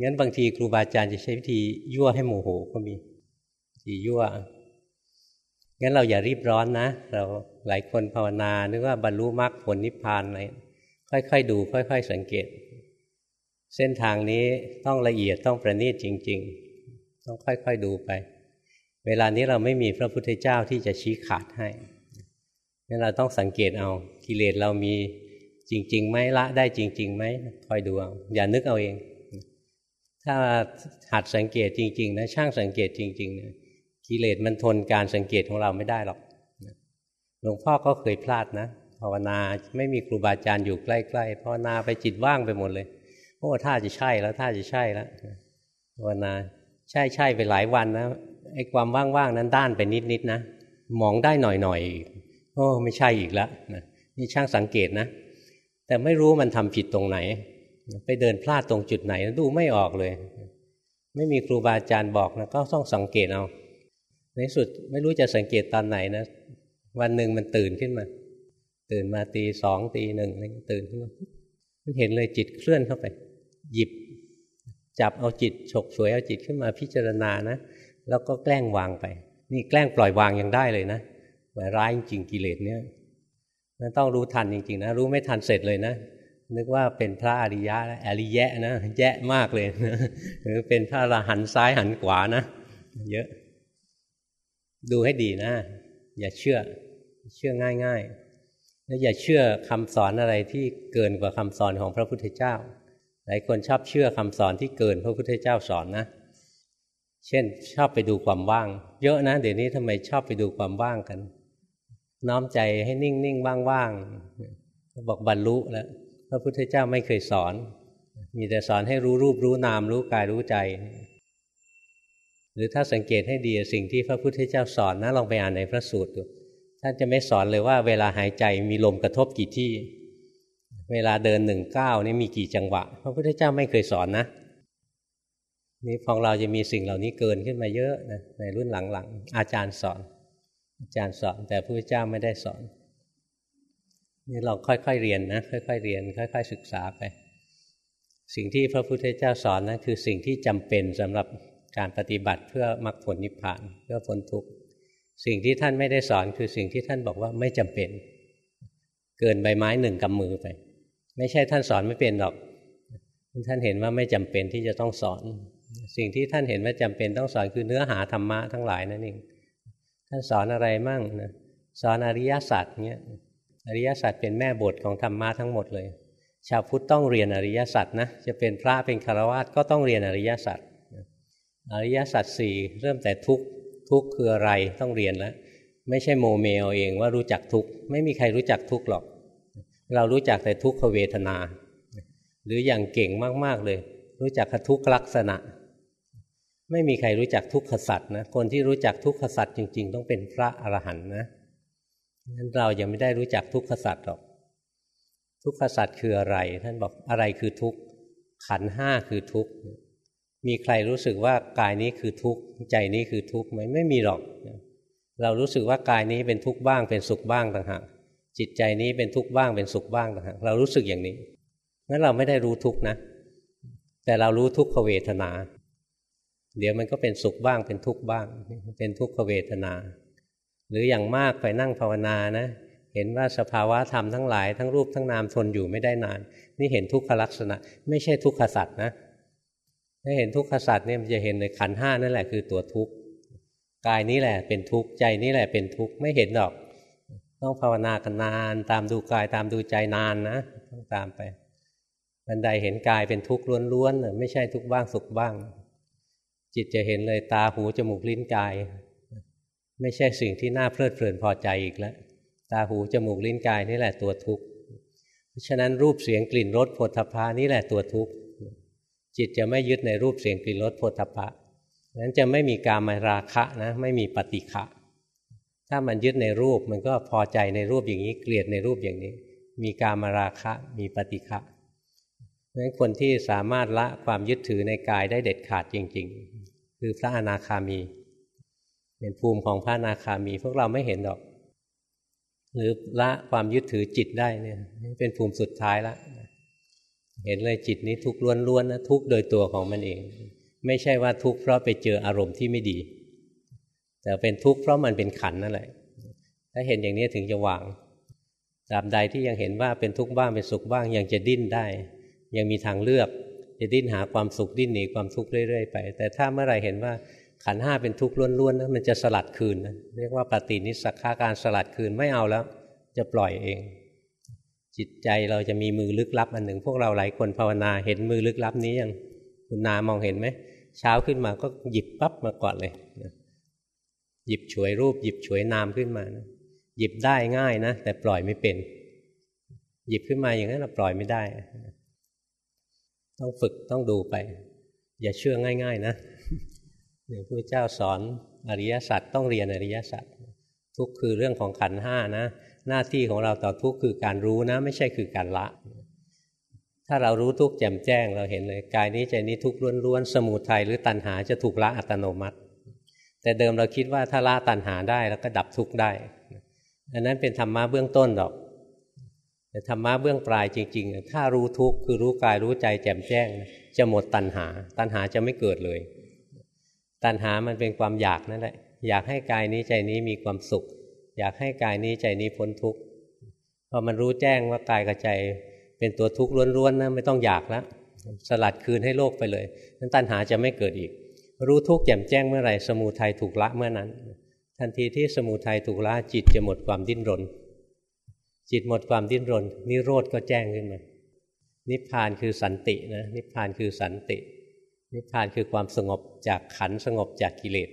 งั้นบางทีครูบาอาจารย์จะใช้วิธียั่วให้โมโหก็มีทียั่ว งั้นเราอย่ารีบร้อนนะ เราหลายคนภาวนานึกว่าบรรลุมรรคผลนิพพานอะไรค่อยๆดู ค่อย ๆ สังเกต เส้นทางนี้ต้องละเอียดต้องประณีตจริง ๆ ต้องค่อยๆดูไป เวลานี้เราไม่มีพระพุทธเจ้าที่จะชี้ขาดให้งั้นเราต้องสังเกตเอากิเลสเรามีจริงๆไหมละได้จริงๆไหมคอยดูเอาอย่านึกเอาเอง ถ้าหัดสังเกตจริง ๆ นะ ช่างสังเกตจริงๆเนี่ยกิเลสมันทนการสังเกตของเราไม่ได้หรอกหลวงพ่อก็เคยพลาดนะภาวนาไม่มีครูบาอาจารย์อยู่ใกล้ๆภาวนาไปจิตว่างไปหมดเลย โอ้ท่าจะใช่แล้วท่าจะใช่แล้วภาวนาใช่ใช่ไปหลายวันนะไอ้ความว่างๆนั้นด้านไปนิดๆนะมองได้หน่อยๆโอ้ไม่ใช่อีกแล้วนี่ช่างสังเกตนะ แต่ไม่รู้มันทำผิดตรงไหน ไปเดินพลาดตรงจุดไหนดูไม่ออกเลย ไม่มีครูบาอาจารย์บอกนะก็ต้องสังเกตเอาในสุดไม่รู้จะสังเกตตอนไหนนะ วันหนึ่งมันตื่นขึ้นมา ตื่นมาตีสองตีหนึ่งอะไรตื่นขึ้นมามันเห็นเลยจิตเคลื่อนเข้าไป หยิบจับเอาจิตฉกสวยเอาจิตขึ้นมาพิจารณานะ แล้วก็แกล้งวางไป นี่แกล้งปล่อยวางยังได้เลยนะแต่ร้ายจริงกิเลสเนี่ยนั่นต้องรู้ทันจริงๆนะ รู้ไม่ทันเสร็จเลยนะ นึกว่าเป็นพระอริยะอริยะนะแย่มากเลยหรือเป็นพระอรหันซ้ายหันขวานะ เยอะ ดูให้ดีนะ อย่าเชื่อ เชื่อง่ายๆ และอย่าเชื่อคำสอนอะไรที่เกินกว่าคำสอนของพระพุทธเจ้า หลายคนชอบเชื่อคำสอนที่เกินพระพุทธเจ้าสอนนะ เช่นชอบไปดูความว่าง เยอะนะ เดี๋ยวนี้ทำไมชอบไปดูความว่างกัน น้อมใจให้นิ่งๆว่างๆบอกบรรลุแล้วพระพุทธเจ้าไม่เคยสอน มีแต่สอนให้รู้รูปรู้นามรู้กายรู้ใจ หรือถ้าสังเกตให้ดีสิ่งที่พระพุทธเจ้าสอนนะลองไปอ่านในพระสูตรดูท่านจะไม่สอนเลยว่าเวลาหายใจมีลมกระทบกี่ที่ เวลาเดินหนึ่งเก้านี่มีกี่จังหวะ พระพุทธเจ้าไม่เคยสอนนะนี่ของเราจะมีสิ่งเหล่านี้เกินขึ้นมาเยอะนะในรุ่นหลังๆอาจารย์สอน อาจารย์สอน แต่พระพุทธเจ้าไม่ได้สอนนี่เราค่อยๆเรียนนะค่อยๆเรียน ค่อย ๆ ศึกษาไป สิ่งที่พระพุทธเจ้าสอนนะั้นคือสิ่งที่จำเป็นสำหรับการปฏิบัติเพื่อมรรคผลนิพพานเพื่อพ้นทุกข์สิ่งที่ท่านไม่ได้สอนคือสิ่งที่ท่านบอกว่าไม่จำเป็น เกินใบไม้หนึ่งกำมือไป ไม่ใช่ท่านสอนไม่เป็นหรอก ท่านเห็นว่าไม่จำเป็นที่จะต้องสอน สิ่งที่ท่านเห็นว่าจำเป็นต้องสอนคือเนื้อหาธรรมะทั้งหลายนั่นเองท่านสอนอะไรมั่งนะสอนอริยสัจเนี้ยอริยสัจเป็นแม่บทของธรรมะทั้งหมดเลย ชาวพุทธต้องเรียนอริยสัจนะจะเป็นพระเป็นคารวะก็ต้องเรียนอริยสัจอริยสัจสี่เริ่มแต่ทุกทุกคืออะไรต้องเรียนแล้ว ไม่ใช่โมเมเอาเองว่ารู้จักทุกไม่มีใครรู้จักทุกหรอก เรารู้จักแต่ทุกขเวทนา หรืออย่างเก่งมาก ๆ เลย รู้จักทุกขลักษณะ ไม่มีใครรู้จักทุกขสัตว์นะคนที่รู้จักทุกขสัตว์จริง ๆ ต้องเป็นพระอรหันต์นะงั้นเรายังไม่ได้รู้จักทุกขสัตว์หรอก ทุกขสัตว์คืออะไร ท่านบอกอะไรคือทุกขขันห้าคือทุกมีใครรู้สึกว่ากายนี้คือทุกข์ใจนี้คือทุกข์ไหมไม่มีหรอก เรารู้สึกว่ากายนี้เป็นทุกข์บ้างเป็นสุขบ้างต่างหาก จิตใจนี้เป็นทุกข์บ้างเป็นสุขบ้างต่างหากเรารู้สึกอย่างนี้งั้นเราไม่ได้รู้ทุกข์นะ แต่เรารู้ทุกขเวทนา เดี๋ยวมันก็เป็นสุขบ้างเป็นทุกข์บ้าง เป็นทุกขเวทนา หรืออย่างมากไปนั่งภาวนานะ เห็นว่าสภาวะธรรมทั้งหลายทั้งรูปทั้งนามทนอยู่ไม่ได้นาน นี่เห็นทุกขลักษณะ ไม่ใช่ทุกขสัตว์นะถ้าเห็นทุกขสัตว์เนี่ยมันจะเห็นในขันห้านั่นแหละคือตัวทุกข์กายนี้แหละเป็นทุกข์ใจนี้แหละเป็นทุกข์ไม่เห็นหรอก ต้องภาวนากันนาน ตามดูกายตามดูใจนานนะต้องตามไปบันไดเห็นกายเป็นทุกข์ล้วนๆไม่ใช่ทุกข์บ้างสุขบ้าง จิตจะเห็นเลยตาหูจมูกลิ้นกาย ไม่ใช่สิ่งที่น่าเพลิดเพลินพอใจอีกแล้วตาหูจมูกลิ้นกายนี่แหละตัวทุกข์เพราะฉะนั้นรูปเสียงกลิ่นรสผลทพานี่แหละตัวทุกข์จิตจะไม่ยึดในรูปเสียงกลิ่นรสโผฏฐัพพะนั้นจะไม่มีการมาราคะนะไม่มีปฏิฆะ ถ้ามันยึดในรูปมันก็พอใจในรูปอย่างนี้เกลียดในรูปอย่างนี้ มีการมาราคะมีปฏิฆะเพราะฉะนั้นคนที่สามารถละความยึดถือในกายได้เด็ดขาดจริง ๆ คือพระอนาคามี เป็นภูมิของพระอนาคามี พวกเราไม่เห็นหรอก หรือละความยึดถือจิตได้เนี่ยเป็นภูมิสุดท้ายแล้วเห็นเลยจิตนี้ทุกข์ล้วนๆนะทุกข์โดยตัวของมันเอง ไม่ใช่ว่าทุกข์เพราะไปเจออารมณ์ที่ไม่ดี แต่เป็นทุกข์เพราะมันเป็นขันนั่นแหละ ถ้าเห็นอย่างนี้ถึงจะวางตราบใดที่ยังเห็นว่าเป็นทุกข์บ้างเป็นสุขบ้างยังจะดิ้นได้ ยังมีทางเลือกจะดิ้นหาความสุขดิ้นหนีความทุกข์เรื่อยๆไป แต่ถ้าเมื่อไรเห็นว่าขันห้าเป็นทุกข์ล้วนๆนะมันจะสลัดคืนนะเรียกว่าปฏินิสักขาการสลัดคืนไม่เอาแล้ว จะปล่อยเอง จิตใจเราจะมีมือลึกลับอันหนึ่ง พวกเราหลายคนภาวนาเห็นมือลึกลับนี้ยังคุณนามองเห็นไหมเช้าขึ้นมาก็หยิบปั๊บมาก่อนเลย หยิบฉวยรูป หยิบฉวยนามขึ้นมานะหยิบได้ง่ายนะแต่ปล่อยไม่เป็น หยิบขึ้นมาอย่างนั้นเราปล่อยไม่ได้ ต้องฝึกต้องดูไป อย่าเชื่อง่าย ๆ นะหนึ่งพระเจ้าสอนอริยสัจต้องเรียนอริยสัจทุกคือเรื่องของขันห้านะ หน้าที่ของเราต่อทุกคือการรู้นะ ไม่ใช่คือการละ ถ้าเรารู้ทุกแจ่มแจ้งเราเห็นเลยกายนี้ใจนี้ทุกล้วนๆสมุทัยหรือตัณหาจะถูกละอัตโนมัติ แต่เดิมเราคิดว่าถ้าละตัณหาได้แล้วก็ดับทุกได้อันนั้นเป็นธรรมะเบื้องต้นหรอก แต่ธรรมะเบื้องปลายจริง ๆ ถ้ารู้ทุกข์คือรู้กายรู้ใจแจ่มแจ้ง จะหมดตัณหา ตัณหาจะไม่เกิดเลย ตัณหามันเป็นความอยากนั่นแหละ อยากให้กายนี้ใจนี้มีความสุข อยากให้กายนี้ใจนี้พ้นทุกข์พอมันรู้แจ้งว่ากายกับใจเป็นตัวทุกข์ล้วนๆนะไม่ต้องอยากแล้วสลัดคืนให้โลกไปเลยนั้นตัณหาจะไม่เกิดอีก รู้ทุกข์แจ่มแจ้งเมื่อไหร่สมูทัยถูกละเมื่อนั้น ทันทีที่สมุทัยถูกละจิตจะหมดความดิ้นรน จิตหมดความดิ้นรน นิโรธก็แจ้งขึ้นมานิพพานคือสันตินะนิพพานคือสันติ นิพพานคือความสงบจากขันสงบจากกิเลส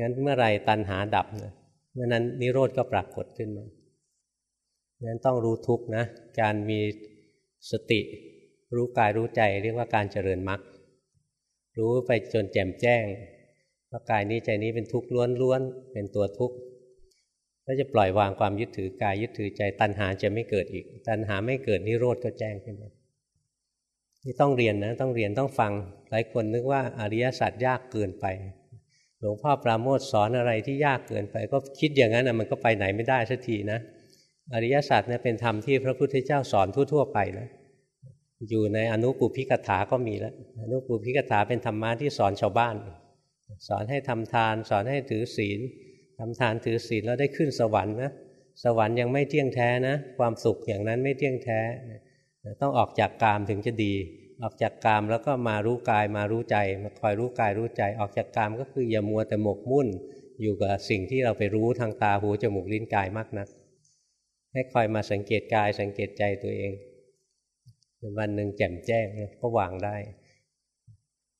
งั้นเมื่อไรตัณหาดับนะเมื่อนั้นนิโรธก็ปรากฏขึ้นมางั้นต้องรู้ทุกนะ การมีสติ รู้กายรู้ใจเรียกว่าการเจริญมรรค รู้ไปจนแจ่มแจ้งว่ากายนี้ใจนี้เป็นทุกข์ล้วนๆเป็นตัวทุกข์ก็จะปล่อยวางความยึดถือกายยึดถือใจตัณหาจะไม่เกิดอีก ตัณหาไม่เกิดนิโรธก็แจ้งขึ้นมานี่ต้องเรียนนะต้องเรียนต้องฟังหลายคนนึกว่าอริยสัจยากเกินไป หลวงพ่อปราโมทสอนอะไรที่ยากเกินไป ก็คิดอย่างนั้นนะมันก็ไปไหนไม่ได้สักทีนะ อริยสัจเนี่ยเป็นธรรมที่พระพุทธเจ้าสอนทั่ว ๆ ไปนะ อยู่ในอนุปุพิกถาก็มีแล้ว อนุปุพิกถาเป็นธรรมะที่สอนชาวบ้าน สอนให้ทำทาน สอนให้ถือศีลทำทานถือศีลแล้วได้ขึ้นสวรรค์นะสวรรค์ยังไม่เที่ยงแท้นะ ความสุขอย่างนั้นไม่เที่ยงแท้ ต้องออกจากกามถึงจะดี ออกจากกามแล้วก็มารู้กายมารู้ใจ มาคอยรู้กายรู้ใจ ออกจากกามก็คืออย่ามัวแต่หมกมุ่น อยู่กับสิ่งที่เราไปรู้ทางตาหูจมูกลิ้นกายมากนักให้คอยมาสังเกตกายสังเกตใจตัวเอง วันหนึ่งแจ่มแจ้งก็วางได้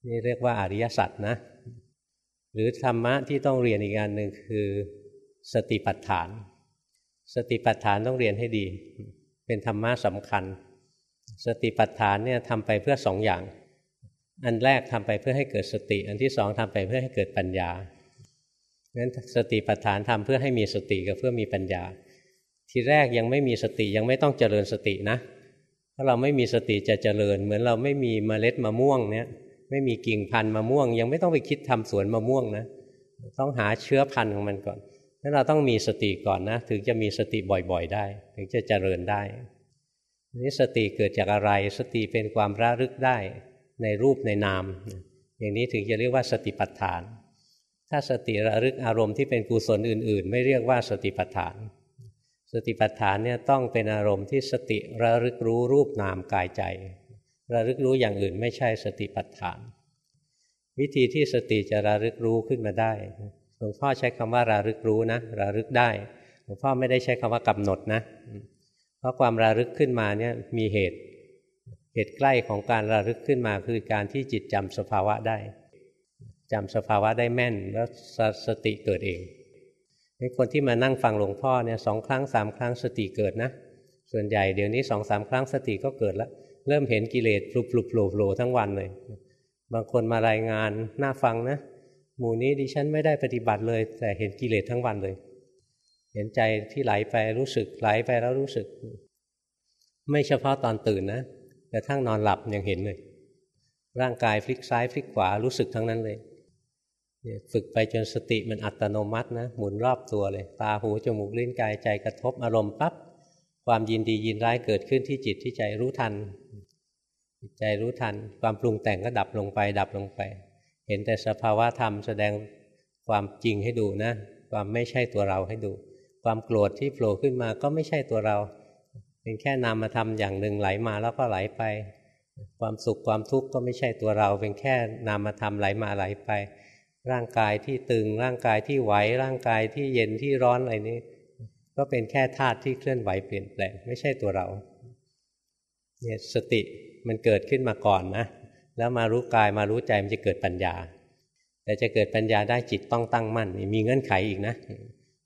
นี่เรียกว่าอริยสัจนะ หรือธรรมะที่ต้องเรียนอีกอันหนึ่งคือสติปัฏฐาน สติปัฏฐานต้องเรียนให้ดี เป็นธรรมะสำคัญ สติปัฏฐานเนี่ยทำไปเพื่อสองอย่าง อันแรกทำไปเพื่อให้เกิดสติ อันที่สองทำไปเพื่อให้เกิดปัญญางั้นสติปัฏฐานทำเพื่อให้มีสติกับเพื่อมีปัญญา ทีแรกยังไม่มีสติยังไม่ต้องเจริญสตินะ ถ้าเราไม่มีสติจะเจริญ เหมือนเราไม่มีเมล็ดมะม่วงเนี่ยไม่มีกิ่งพันธุ์มะม่วง ยังไม่ต้องไปคิดทำสวนมะม่วงนะต้องหาเชื้อพันธุ์ของมันก่อนแล้วเราต้องมีสติก่อนนะถึงจะมีสติบ่อยๆ ได้ ถึงจะเจริญได้นี่สติเกิดจากอะไรสติเป็นความระลึกได้ในรูปในนาม อย่างนี้ถึงจะเรียกว่าสติปัฏฐาน ถ้าสติระลึกอารมณ์ที่เป็นกุศลอื่น ๆ ไม่เรียกว่าสติปัฏฐาน สติปัฏฐานเนี่ยต้องเป็นอารมณ์ที่สติระลึกรู้รูปนามกายใจ ระลึกรู้อย่างอื่นไม่ใช่สติปัฏฐาน วิธีที่สติจะระลึกรู้ขึ้นมาได้หลวงพ่อใช้คำว่าระลึกรู้นะระลึกได้หลวงพ่อไม่ได้ใช้คำว่ากำหนดนะ เพราะความระลึกขึ้นมาเนี่ยมีเหตุเหตุใกล้ของการระลึกขึ้นมาคือการที่จิตจำสภาวะได้จำสภาวะได้แม่นแล้วสสติเกิดเอง ให้คนที่มานั่งฟังหลวงพ่อเนี่ยสองครั้งสามครั้งสติเกิดนะ ส่วนใหญ่เดี๋ยวนี้สองสามครั้งสติก็เกิดแล้ว เริ่มเห็นกิเลสปลุกปลุกโผล่โผล่ทั้งวันเลย บางคนมารายงานน่าฟังนะหมู่นี้ดิฉันไม่ได้ปฏิบัติเลย แต่เห็นกิเลสทั้งวันเลย เห็นใจที่ไหลไปรู้สึกไหลไปแล้วรู้สึก ไม่เฉพาะตอนตื่นนะแต่ทั้งนอนหลับยังเห็นเลย ร่างกายพลิกซ้ายพลิกขวารู้สึกทั้งนั้นเลย ฝึกไปจนสติมันอัตโนมัตินะหมุนรอบตัวเลย ตาหูจมูกลิ้นกายใจกระทบอารมณ์ปับ๊บความยินดียินร้ายเกิดขึ้นที่จิตที่ใจรู้ทันใจรู้ทัน ความปรุงแต่งก็ดับลงไป ดับลงไป เห็นแต่สภาวะธรรมแสดงความจริงให้ดูนะ ความไม่ใช่ตัวเราให้ดู ความโกรธที่โผล่ขึ้นมาก็ไม่ใช่ตัวเรา เป็นแค่นามธรรมอย่างหนึ่งไหลมาแล้วก็ไหลไป ความสุขความทุกข์ก็ไม่ใช่ตัวเรา เป็นแค่นามธรรมไหลมาไหลไป ร่างกายที่ตึงร่างกายที่ไหวร่างกายที่เย็นที่ร้อนอะไรนี้ ก็เป็นแค่ธาตุที่เคลื่อนไหวเปลี่ยนแปลงไม่ใช่ตัวเราเนี่ยสติมันเกิดขึ้นมาก่อนนะแล้วมารู้กายมารู้ใจมันจะเกิดปัญญา แต่จะเกิดปัญญาได้จิตต้องตั้งมั่นมีเงื่อนไขอีกนะ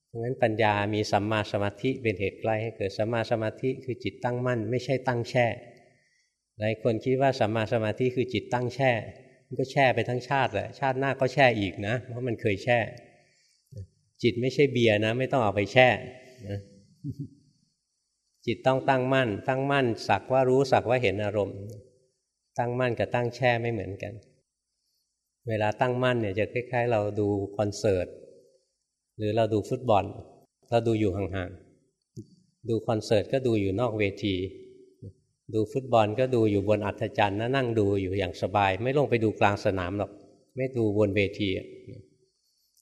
เพราะงั้นปัญญามีสัมมาสมาธิเป็นเหตุใกล้ให้เกิดสัมมาสมาธิคือจิตตั้งมั่น ไม่ใช่ตั้งแช่หลายคนคิดว่าสัมมาสมาธิคือจิตตั้งแช่ ก็แช่ไปทั้งชาติแหละชาติหน้าก็แช่อีกนะ เพราะมันเคยแช่ จิตไม่ใช่เบียร์นะ ไม่ต้องเอาไปแช่นะจิตต้องตั้งมั่น ตั้งมั่น สักว่ารู้สักว่าเห็นอารมณ์ ตั้งมั่นกับตั้งแช่ไม่เหมือนกัน เวลาตั้งมั่นเนี่ยจะคล้ายๆ เราดูคอนเสิร์ตหรือเราดูฟุตบอล เราดูอยู่ห่างๆดูคอนเสิร์ตก็ดูอยู่นอกเวที ดูฟุตบอลก็ดูอยู่บนอัฐจันทร์นั่งดูอยู่อย่างสบาย ไม่ลงไปดูกลางสนามหรอก ไม่ดูบนเวที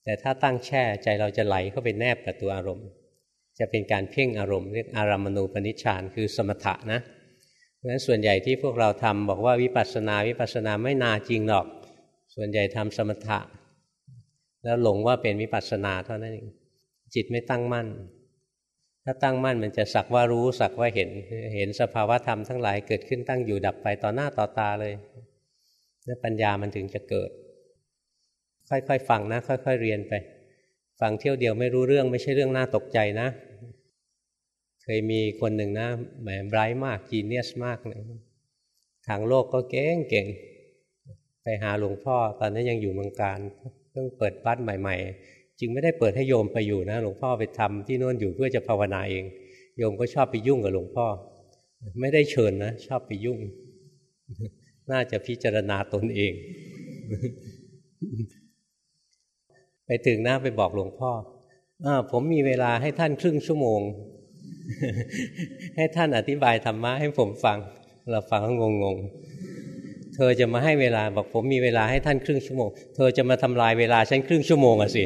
แต่ถ้าตั้งแช่ใจเราจะไหลเข้าไปแนบกับตัวอารมณ์ จะเป็นการเพ่งอารมณ์เรียกอารามณูปนิชฌานคือสมถะนะเพราะฉะนั้นส่วนใหญ่ที่พวกเราทำบอกว่าวิปัสสนาวิปัสสนาไม่นาจริงหรอก ส่วนใหญ่ทำสมถะ แล้วหลงว่าเป็นวิปัสสนาเท่านั้นเองจิตไม่ตั้งมั่น ถ้าตั้งมั่นมันจะสักว่ารู้สักว่าเห็น เห็นสภาวะธรรมทั้งหลายเกิดขึ้นตั้งอยู่ดับไปต่อหน้าต่อตาเลยแล้วปัญญามันถึงจะเกิด ค่อยๆฟังนะ ค่อย ๆ เรียนไป ฟังเที่ยวเดียวไม่รู้เรื่องไม่ใช่เรื่องน่าตกใจนะ เคยมีคนหนึ่งนะแหมไบรท์มากจีเนียสมากเลยทางโลกก็เก่งเก่งไปหาหลวงพ่อ ตอนนั้นยังอยู่เมืองการเพิ่งเปิดบัดใหม่ ๆ จึงไม่ได้เปิดให้โยมไปอยู่นะหลวงพ่อไปทำที่โน่นอยู่เพื่อจะภาวนาเอง โยมก็ชอบไปยุ่งกับหลวงพ่อ ไม่ได้เชิญนะ ชอบไปยุ่ง น่าจะพิจารณาตนเอง ไปถึงหน้าไปบอกหลวงพ่ออผมมีเวลาให้ท่านครึ่งชั่วโมง ให้ท่านอธิบายธรรมะให้ผมฟัง เราฟังก็งงๆเธอจะมาให้เวลาบอกผมมีเวลาให้ท่านครึ่งชั่วโมง เธอจะมาทำลายเวลาฉันครึ่งชั่วโมงอะสิ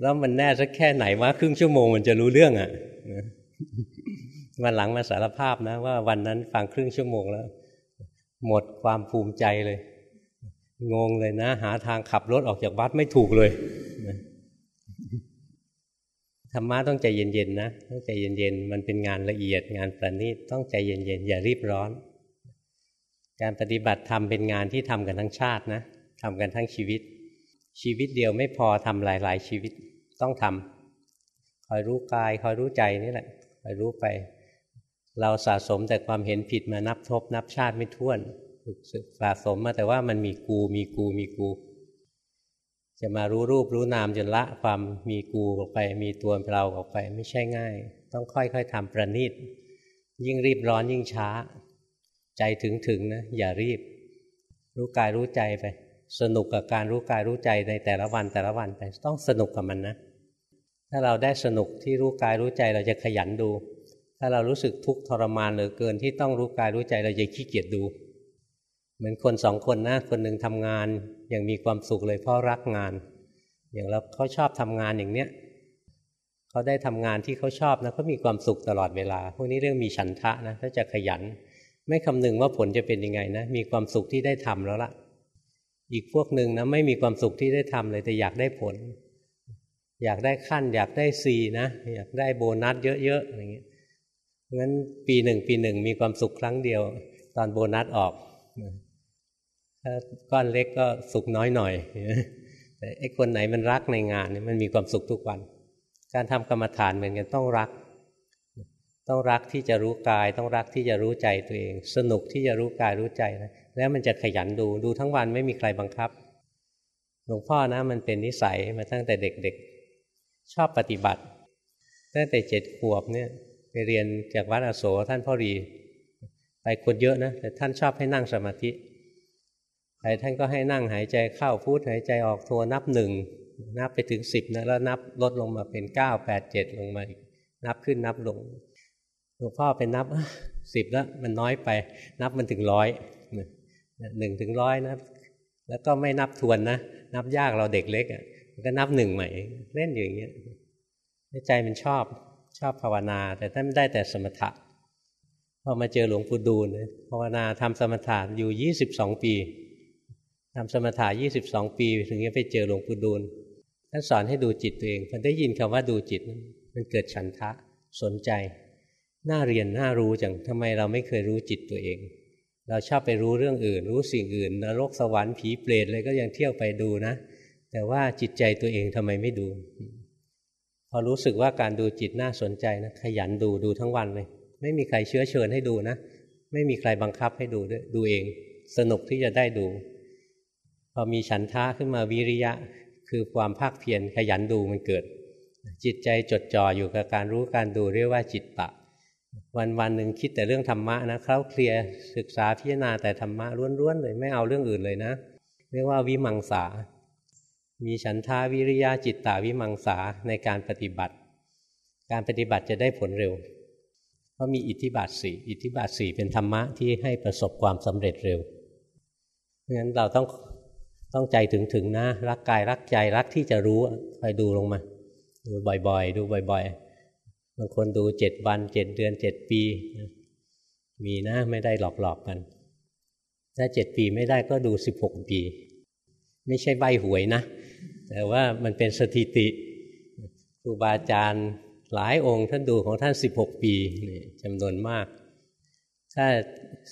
แล้วมันแน่สักแค่ไหนว่าครึ่งชั่วโมงมันจะรู้เรื่องอะวันหลังมาสารภาพนะ ว่าวันนั้นฟังครึ่งชั่วโมงแล้ว หมดความภูมิใจเลย งงเลยนะ หาทางขับรถออกจากวัดไม่ถูกเลยธรรมะต้องใจเย็นๆนะต้องใจเย็นๆมันเป็นงานละเอียดงานประณีตต้องใจเย็นๆอย่ารีบร้อน การปฏิบัติธรรมเป็นงานที่ทำกันทั้งชาตินะทำกันทั้งชีวิต ชีวิตเดียวไม่พอทำหลาย ๆ ชีวิตต้องทำคอยรู้กายคอยรู้ใจนี่แหละคอยรู้ไป เราสะสมแต่ความเห็นผิดมานับทบ นับชาติไม่ท้วนฝึกสะสมมาแต่ว่ามันมีกูมีกูมีกู จะมารู้รูปรู้นามจนละความมีกูออกไป มีตัวเราออกไป ไม่ใช่ง่าย ต้องค่อยๆทำประณีตยิ่งรีบร้อนยิ่งช้า ใจถึงถึงนะอย่ารีบ รู้กายรู้ใจไป สนุกกับการรู้กายรู้ใจในแต่ละวันแต่ละวันไปต้องสนุกกับมันนะ ถ้าเราได้สนุกที่รู้กายรู้ใจเราจะขยันดู ถ้าเรารู้สึกทุกข์ทรมานเหลือเกินที่ต้องรู้กายรู้ใจเราจะขี้เกียจดู เหมือนคนสองคนนะ คนหนึ่งทำงานอย่างมีความสุขเลยเพราะรักงาน อย่างเราเขาชอบทำงานอย่างเนี้ยเขาได้ทำงานที่เขาชอบนะเขามีความสุขตลอดเวลาพวกนี้เรื่องมีฉันทะนะถ้าจะขยัน ไม่คำนึงว่าผลจะเป็นยังไงนะมีความสุขที่ได้ทำแล้วละ่ะ อีกพวกหนึ่งนะไม่มีความสุขที่ได้ทำเลยแต่อยากได้ผล อยากได้ขั้น อยากได้ซีนะอยากได้โบนัสเยอะๆอย่างเงี้ยงั้นปีหนึ่งปีหนึ่งมีความสุขครั้งเดียว ตอนโบนัสออกถ้าก้อนเล็กก็สุขน้อยหน่อยแต่ไอ้คนไหนมันรักในงานนี่มันมีความสุขทุกวัน การทำกรรมฐานเหมือนกันต้องรัก ต้องรักที่จะรู้กาย ต้องรักที่จะรู้ใจตัวเอง สนุกที่จะรู้กายรู้ใจนะ แล้วมันจะขยันดูดูทั้งวันไม่มีใครบังคับ หลวงพ่อนะมันเป็นนิสัยมาตั้งแต่เด็กๆ ชอบปฏิบัติ ตั้งแต่เจ็ดขวบเนี่ยไปเรียนจากวัดอโศท่านพ่อรี ไปคนเยอะนะ แต่ท่านชอบให้นั่งสมาธิใครท่านก็ให้นั่งหายใจเข้าพูดหายใจออกทัวนับหนึ่งนับไปถึงสิบนะแล้วนับลดลงมาเป็นเก้าแปดเจ็ดลงมาอีกนับขึ้นนับลงหลวงพ่อเป็นนับสิบแล้วมันน้อยไป นับมันถึงร้อย หนึ่งถึงร้อยนะแล้วก็ไม่นับทวนนะนับยากเราเด็กเล็กอะก็นับหนึ่งใหม่เล่นอย่างเงี้ยใจมันชอบชอบภาวนา แต่ท่านได้แต่สมถะพอมาเจอหลวงปู่ดูลภาวนาทำสมถะอยู่ยี่สิบสองปีทำสมถะยี่สิบสองปี ถึงจะไปเจอหลวงปู่ดูลท่านสอนให้ดูจิตตัวเองพอได้ยินคำว่าดูจิต มันเกิดฉันทะสนใจ น่าเรียนน่ารู้จังทำไมเราไม่เคยรู้จิตตัวเอง เราชอบไปรู้เรื่องอื่น รู้สิ่งอื่นนรกสวรรค์ผีเปรตเลยก็ยังเที่ยวไปดูนะ แต่ว่าจิตใจตัวเองทำไมไม่ดู พอรู้สึกว่าการดูจิตน่าสนใจนะขยันดูดูทั้งวันเลย ไม่มีใครเชื้อเชิญให้ดูนะ ไม่มีใครบังคับให้ดูด้วยดูเอง สนุกที่จะได้ดู พอมีฉันทะขึ้นมาวิริยะคือความภาคเพียรขยันดูมันเกิด จิตใจจดจ่ออยู่กับการรู้การดูเรียกว่าจิตตะ วันวันหนึ่งคิดแต่เรื่องธรรมะนะเขาเคลียร์ศึกษาพิจารณาแต่ธรรมะล้วนๆเลยไม่เอาเรื่องอื่นเลยนะ เรียกว่าวิมังสา มีฉันทาวิริยะจิตตาวิมังสาในการปฏิบัติ การปฏิบัติจะได้ผลเร็ว เพราะมีอิทธิบาทสี่อิทธิบาทสี่เป็นธรรมะที่ให้ประสบความสำเร็จเร็วเพราะฉะนั้นเราต้องต้องใจถึงถึงนะ รักกายรักใจรักที่จะรู้คอยดูลงมา ดูบ่อยๆ ดูบ่อย ๆ บางคนดูเจ็ดวันเจ็ดเดือนเจ็ดปี มีนะไม่ได้หลอกๆกัน ถ้าเจ็ดปีไม่ได้ก็ดูสิบหกปี ไม่ใช่ใบหวยนะ แต่ว่ามันเป็นสถิติครูบาอาจารย์หลายองค์ท่านดูของท่านสิบหกปีจำนวนมาก ถ้า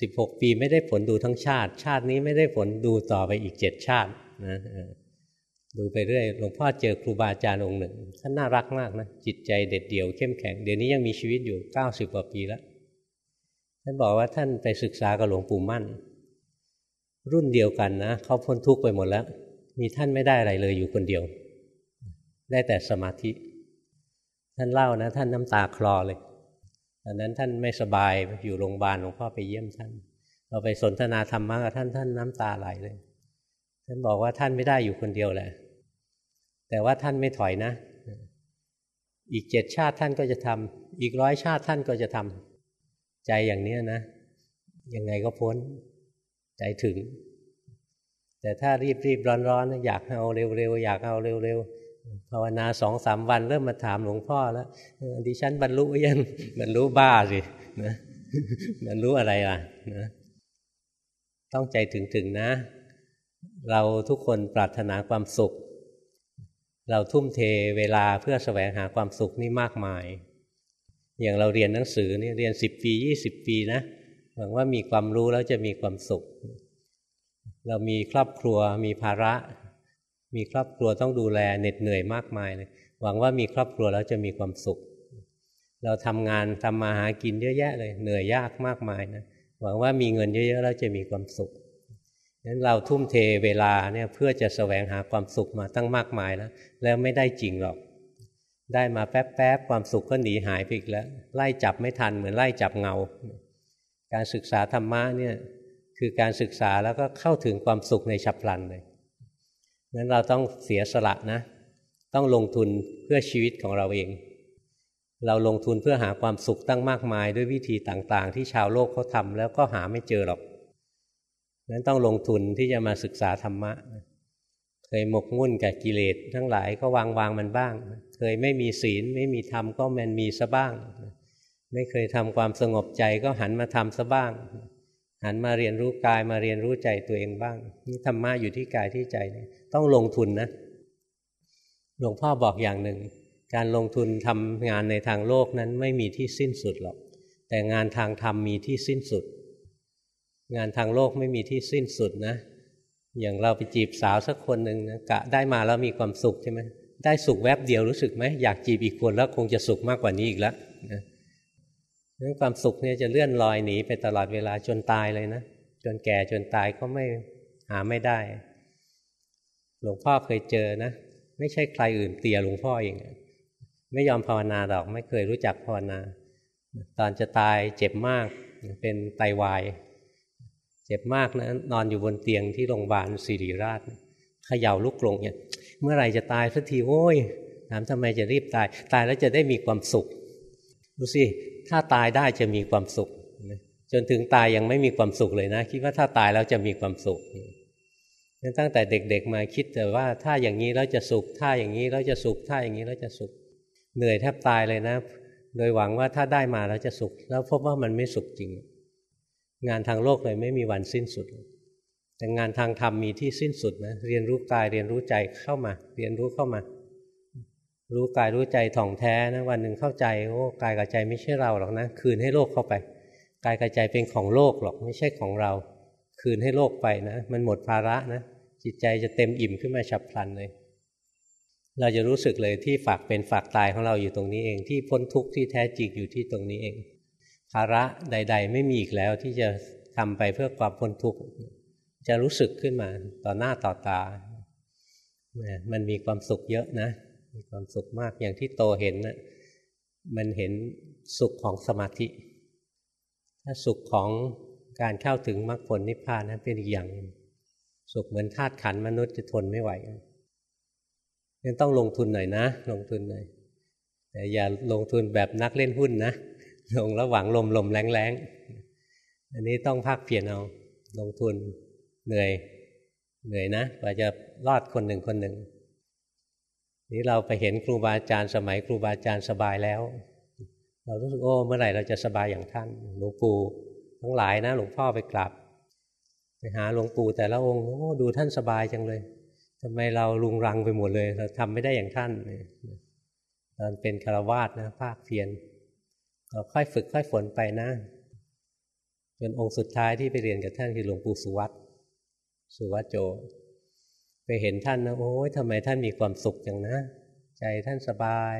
สิบหกปีไม่ได้ผลดูทั้งชาติ ชาตินี้ไม่ได้ผลดูต่อไปอีกเจ็ดชาตินะ ดูไปเรื่อยหลวงพ่อเจอครูบาอาจารย์องค์หนึ่งท่านน่ารักมากนะจิตใจเด็ดเดี่ยวเข้มแข็งเดี๋ยวนี้ยังมีชีวิตอยู่เก้าสิบกว่าปีแล้วท่านบอกว่าท่านไปศึกษากับหลวงปู่มั่น รุ่นเดียวกันนะเขาพ้นทุกข์ไปหมดแล้ว มีท่านไม่ได้อะไรเลยอยู่คนเดียว ได้แต่สมาธิ ท่านเล่านะ ท่านน้ำตาคลอเลยตอนนั้นท่านไม่สบายอยู่โรงพยาบาลหลวงพ่อไปเยี่ยมท่าน เราไปสนทนาธรรมะกับท่านท่านน้ำตาไหลเลย ท่านบอกว่าท่านไม่ได้อยู่คนเดียวแหละ แต่ว่าท่านไม่ถอยนะ อีกเจ็ดชาติท่านก็จะทำอีกร้อยชาติท่านก็จะทำใจอย่างนี้นะ ยังไงก็พ้นใจถึง แต่ถ้ารีบรีบร้อนร้อนอยากเอาเร็วๆอยากเอาเร็วๆภาวนาสองสามวันเริ่มมาถามหลวงพ่อแล้วดิฉันบรรลุยังบรรลุบ้าสินะบรรลุอะไรล่ะนะต้องใจถึงถึงนะ เราทุกคนปรารถนาความสุข เราทุ่มเทเวลาเพื่อแสวงหาความสุขนี่มากมาย อย่างเราเรียนหนังสือนี่เรียนสิบปียี่สิบปีนะหวังว่ามีความรู้แล้วจะมีความสุข เรามีครอบครัวมีภาระ มีครอบครัวต้องดูแลเหน็ดเหนื่อยมากมายเลยหวังว่ามีครอบครัวแล้วจะมีความสุข เราทำงานทำมาหากินเยอะแยะเลยเหนื่อยยากมากมายนะหวังว่ามีเงินเยอะๆแล้วจะมีความสุข นั้นเราทุ่มเทเวลาเนี่ยเพื่อจะแสวงหาความสุขมาตั้งมากมายแล้ว แล้วไม่ได้จริงหรอก ได้มาแป๊บๆความสุขก็หนีหายไปอีกแล้ว ไล่จับไม่ทันเหมือนไล่จับเงา การศึกษาธรรมะเนี่ยคือการศึกษาแล้วก็เข้าถึงความสุขในฉับพลันเลยนั้นเราต้องเสียสละนะ ต้องลงทุนเพื่อชีวิตของเราเอง เราลงทุนเพื่อหาความสุขตั้งมากมายด้วยวิธีต่างๆ ที่ชาวโลกเขาทำแล้วก็หาไม่เจอหรอก นั้นต้องลงทุนที่จะมาศึกษาธรรมะ เคยหมกมุ่นกับกิเลสทั้งหลายก็วางวางมันบ้าง เคยไม่มีศีลไม่มีธรรมก็มันมีซะบ้าง ไม่เคยทำความสงบใจก็หันมาทำซะบ้าง หันมาเรียนรู้กายมาเรียนรู้ใจตัวเองบ้าง นี่ธรรมะอยู่ที่กายที่ใจ ต้องลงทุนนะ หลวงพ่อบอกอย่างหนึ่ง การลงทุนทำงานในทางโลกนั้นไม่มีที่สิ้นสุดหรอก แต่งานทางธรรมมีที่สิ้นสุด งานทางโลกไม่มีที่สิ้นสุดนะ อย่างเราไปจีบสาวสักคนหนึ่งนะกะได้มาแล้วมีความสุขใช่ไหมได้สุขแวบเดียวรู้สึกไหมอยากจีบอีกคนแล้วคงจะสุขมากกว่านี้อีกแล้วนะนั้นความสุขเนี่ยจะเลื่อนลอยหนีไปตลอดเวลาจนตายเลยนะจนแก่จนตายก็ไม่หาไม่ได้ หลวงพ่อเคยเจอนะ ไม่ใช่ใครอื่นเตียหลวงพ่อเองไม่ยอมภาวนาดอกไม่เคยรู้จักภาวนา ตอนจะตายเจ็บมากเป็นไตาวาย เจ็บมากนะนอนอยู่บนเตียงที่โรงพยาบาลศิริราชเขย่าลุกลงเนี่ยเมื่อไหร่จะตายสักทีโอ้ยถามทำไมจะรีบตาย ตายแล้วจะได้มีความสุขดูสิถ้าตายได้จะมีความสุข จนถึงตายยังไม่มีความสุขเลยนะ คิดว่าถ้าตายแล้วจะมีความสุขตั้งแต่เด็กๆมาคิดแต่ว่าถ้าอย่างนี้แล้วจะสุข ถ้าอย่างนี้แล้วจะสุข ถ้าอย่างนี้แล้วจะสุข เหนื่อยแทบตายเลยนะ โดยหวังว่าถ้าได้มาแล้วจะสุข แล้วพบว่ามันไม่สุขจริง งานทางโลกเลยไม่มีวันสิ้นสุด แต่งานทางธรรมมีที่สิ้นสุดนะเรียนรู้กายเรียนรู้ใจเข้ามา เรียนรู้เข้ามา รู้กายรู้ใจถ่องแท้นะวันหนึ่งเข้าใจโอ้กายกับใจไม่ใช่เราหรอกนะคืนให้โลกเข้าไปกายกับใจเป็นของโลกหรอกไม่ใช่ของเรา คืนให้โลกไปนะมันหมดภาระนะจิตใจจะเต็มอิ่มขึ้นมาฉับพลันเลย เราจะรู้สึกเลยที่ฝากเป็นฝากตายของเราอยู่ตรงนี้เอง ที่พ้นทุกข์ที่แท้จริงอยู่ที่ตรงนี้เอง ภาระใด ๆ ไม่มีอีกแล้วที่จะทำไปเพื่อความพ้นทุกข์จะรู้สึกขึ้นมาต่อหน้าต่อตา มันมีความสุขเยอะนะ มีความสุขมากอย่างที่โตเห็นนะมันเห็นสุขของสมาธิ ถ้าสุขของการเข้าถึงมรรคผลนิพพานนั้นเป็นอีกอย่าง สุขเหมือนธาตุขันมนุษย์จะทนไม่ไหวยังต้องลงทุนหน่อยนะ ลงทุนหน่อยแต่อย่าลงทุนแบบนักเล่นหุ้นนะ ลงระหว่างลมลมแรงแรงอันนี้ต้องภาคเพียรเอาลงทุนเหนื่อยเหนื่อยนะกว่าจะรอดคนหนึ่งคนหนึ่งนี้เราไปเห็นครูบาอาจารย์สมัยครูบาอาจารย์สบายแล้ว เรารู้สึกโอ้เมื่อไหร่เราจะสบายอย่างท่านหลวงปู่ทั้งหลายนะ หลวงพ่อไปกราบไปหาหลวงปู่แต่ละองค์โอ้ดูท่านสบายจังเลยทำไมเราลุงรังไปหมดเลย เราทำไม่ได้อย่างท่านตอนเป็นคารวาสนะภาคเพียร เราค่อยฝึกค่อยฝนไปนะจนองค์สุดท้ายที่ไปเรียนกับท่านคือหลวงปู่สุวัตสุวัตโจ ไปเห็นท่านนะโอ้ยทำไมท่านมีความสุขอย่างนะ ใจท่านสบาย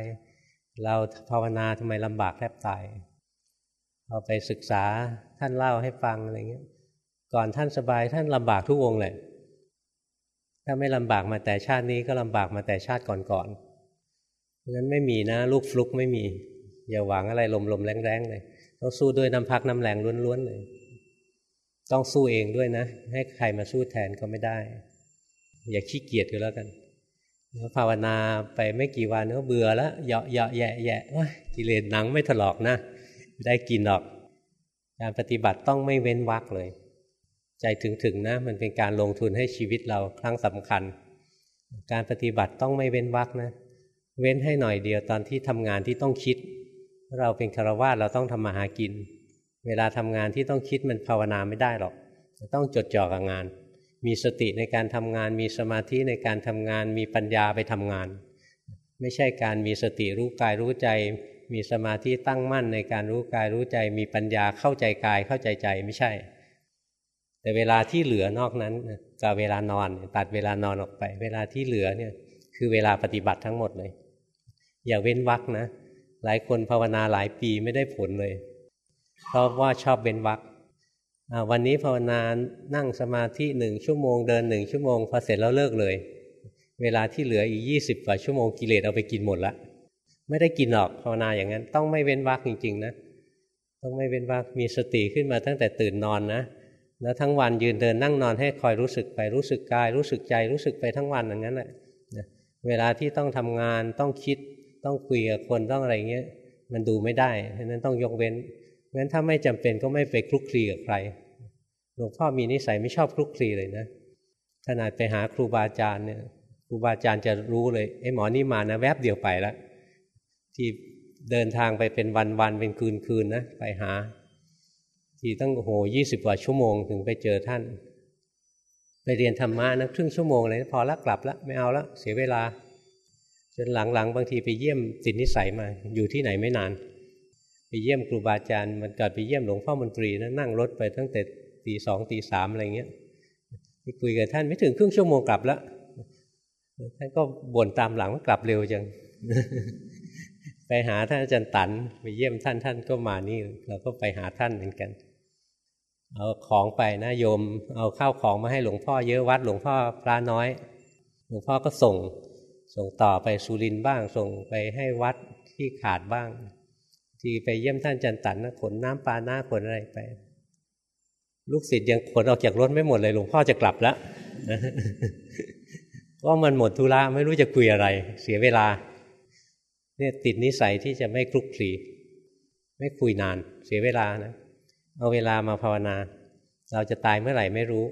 เราภาวนาทำไมลำบากแทบตายพอไปศึกษาท่านเล่าให้ฟังอะไรเงี้ย ก่อนท่านสบายท่านลำบากทุกองเลยถ้าไม่ลำบากมาแต่ชาตินี้ก็ลำบากมาแต่ชาติก่อนๆเพราะนั้นไม่มีนะ ลูกฟลุกไม่มี อย่าหวังอะไรลมๆแรงๆเลยต้องสู้ด้วยน้ำพักน้ำแรงล้วนๆเลย ต้องสู้เองด้วยนะ ให้ใครมาสู้แทนก็ไม่ได้ อย่าขี้เกียจก็แล้วกันภาวนาไปไม่กี่วันก็เบื่อแล้วเหยาะเหยาะแยะแยะกิเลสหนังไม่ถลอกนะ ได้กินหรอก การปฏิบัติต้องไม่เว้นวักเลย ใจถึงๆนะ มันเป็นการลงทุนให้ชีวิตเราครั้งสำคัญ การปฏิบัติต้องไม่เว้นวักนะ เว้นให้หน่อยเดียวตอนที่ทำงานที่ต้องคิด เราเป็นคารวะเราต้องทำมาหากิน เวลาทำงานที่ต้องคิดมันภาวนาไม่ได้หรอก ต้องจดจ่อกับงาน มีสติในการทำงาน มีสมาธิในการทำงาน มีปัญญาไปทำงาน ไม่ใช่การมีสติรู้กายรู้ใจ มีสมาธิตั้งมั่นในการรู้กายรู้ใจ มีปัญญาเข้าใจกายเข้าใจใจไม่ใช่ แต่เวลาที่เหลือนอกนั้นกับเวลานอนตัดเวลานอนออกไป เวลาที่เหลือเนี่ยคือเวลาปฏิบัติทั้งหมดเลย อย่าเว้นวักนะ หลายคนภาวนาหลายปีไม่ได้ผลเลย เพราะว่าชอบเว้นวักวันนี้ภาวนานั่งสมาธิหนึ่งชั่วโมงเดินหนึ่งชั่วโมงพอเสร็จแล้วเลิกเลย เวลาที่เหลืออีกยี่สิบกว่าชั่วโมงกิเลสเอาไปกินหมดละไม่ได้กินหรอกภาวนาอย่างนั้น ต้องไม่เว้นวักจริง ๆ นะ ต้องไม่เว้นวักมีสติขึ้นมาตั้งแต่ตื่นนอนนะแล้วทั้งวันยืนเดินนั่งนอนให้คอยรู้สึกไปรู้สึกกาย รู้สึกใจรู้สึกไปทั้งวันอย่างนั้นแหละเวลาที่ต้องทำงานต้องคิด ต้องคุยกับคนต้องอะไรเงี้ย มันดูไม่ได้ฉะนั้นต้องยกเว้นงั้นถ้าไม่จำเป็นก็ไม่ไปคลุกคลีกับใครหลวงพ่อมีนิสัยไม่ชอบคลุกคลีเลยนะขนาดไปหาครูบาอาจารย์เนี่ยครูบาอาจารย์จะรู้เลยไอ้หมอนี่มานะแวบเดียวไปล้วที่เดินทางไปเป็นวันๆเป็นคืนๆนนะไปหา ที่ตั้งโหยี่สิบกว่าชั่วโมงถึงไปเจอท่าน ไปเรียนธรรมะนะครึ่งชั่วโมงเลยพอละกลับละไม่เอาละเสียเวลา จนหลังๆ บางทีไปเยี่ยมติดนิสัยมา อยู่ที่ไหนไม่นาน ไปเยี่ยมครูบาอาจารย์มันกิดไปเยี่ยมหลวงพ่อมนตรีนะนั่งรถไปตั้งแต่ตีสองตีสามอะไรเงี้ยไปคุยกับท่านไม่ถึงครึ่งชั่วโมงกลับแล้วท่านก็บ่นตามหลังว่ากลับเร็วจังไปหาท่านอาจารย์ตันไปเยี่ยมท่านท่านก็มานี่ เราก็ไปหาท่านเหมือนกัน เอาของไปนะโยม เอาข้าวของมาให้หลวงพ่อเยอะวัดหลวงพ่อพระน้อย หลวงพ่อก็ส่ง ส่งต่อไปสุรินบ้าง ส่งไปให้วัดที่ขาดบ้าง ที่ไปเยี่ยมท่านจันตันนะขนน้ำปลาหน้าขนอะไรไป ลูกศิษย์ยังขนออกจากรถไม่หมดเลยหลวงพ่อจะกลับแล้วก็มันหมดธุระไม่รู้จะคุยอะไร เสียเวลา เนี่ยติดนิสัยที่จะไม่คลุกคลีไม่คุยนาน เสียเวลานะเอาเวลามาภาวนา เราจะตายเมื่อไหร่ไม่รู้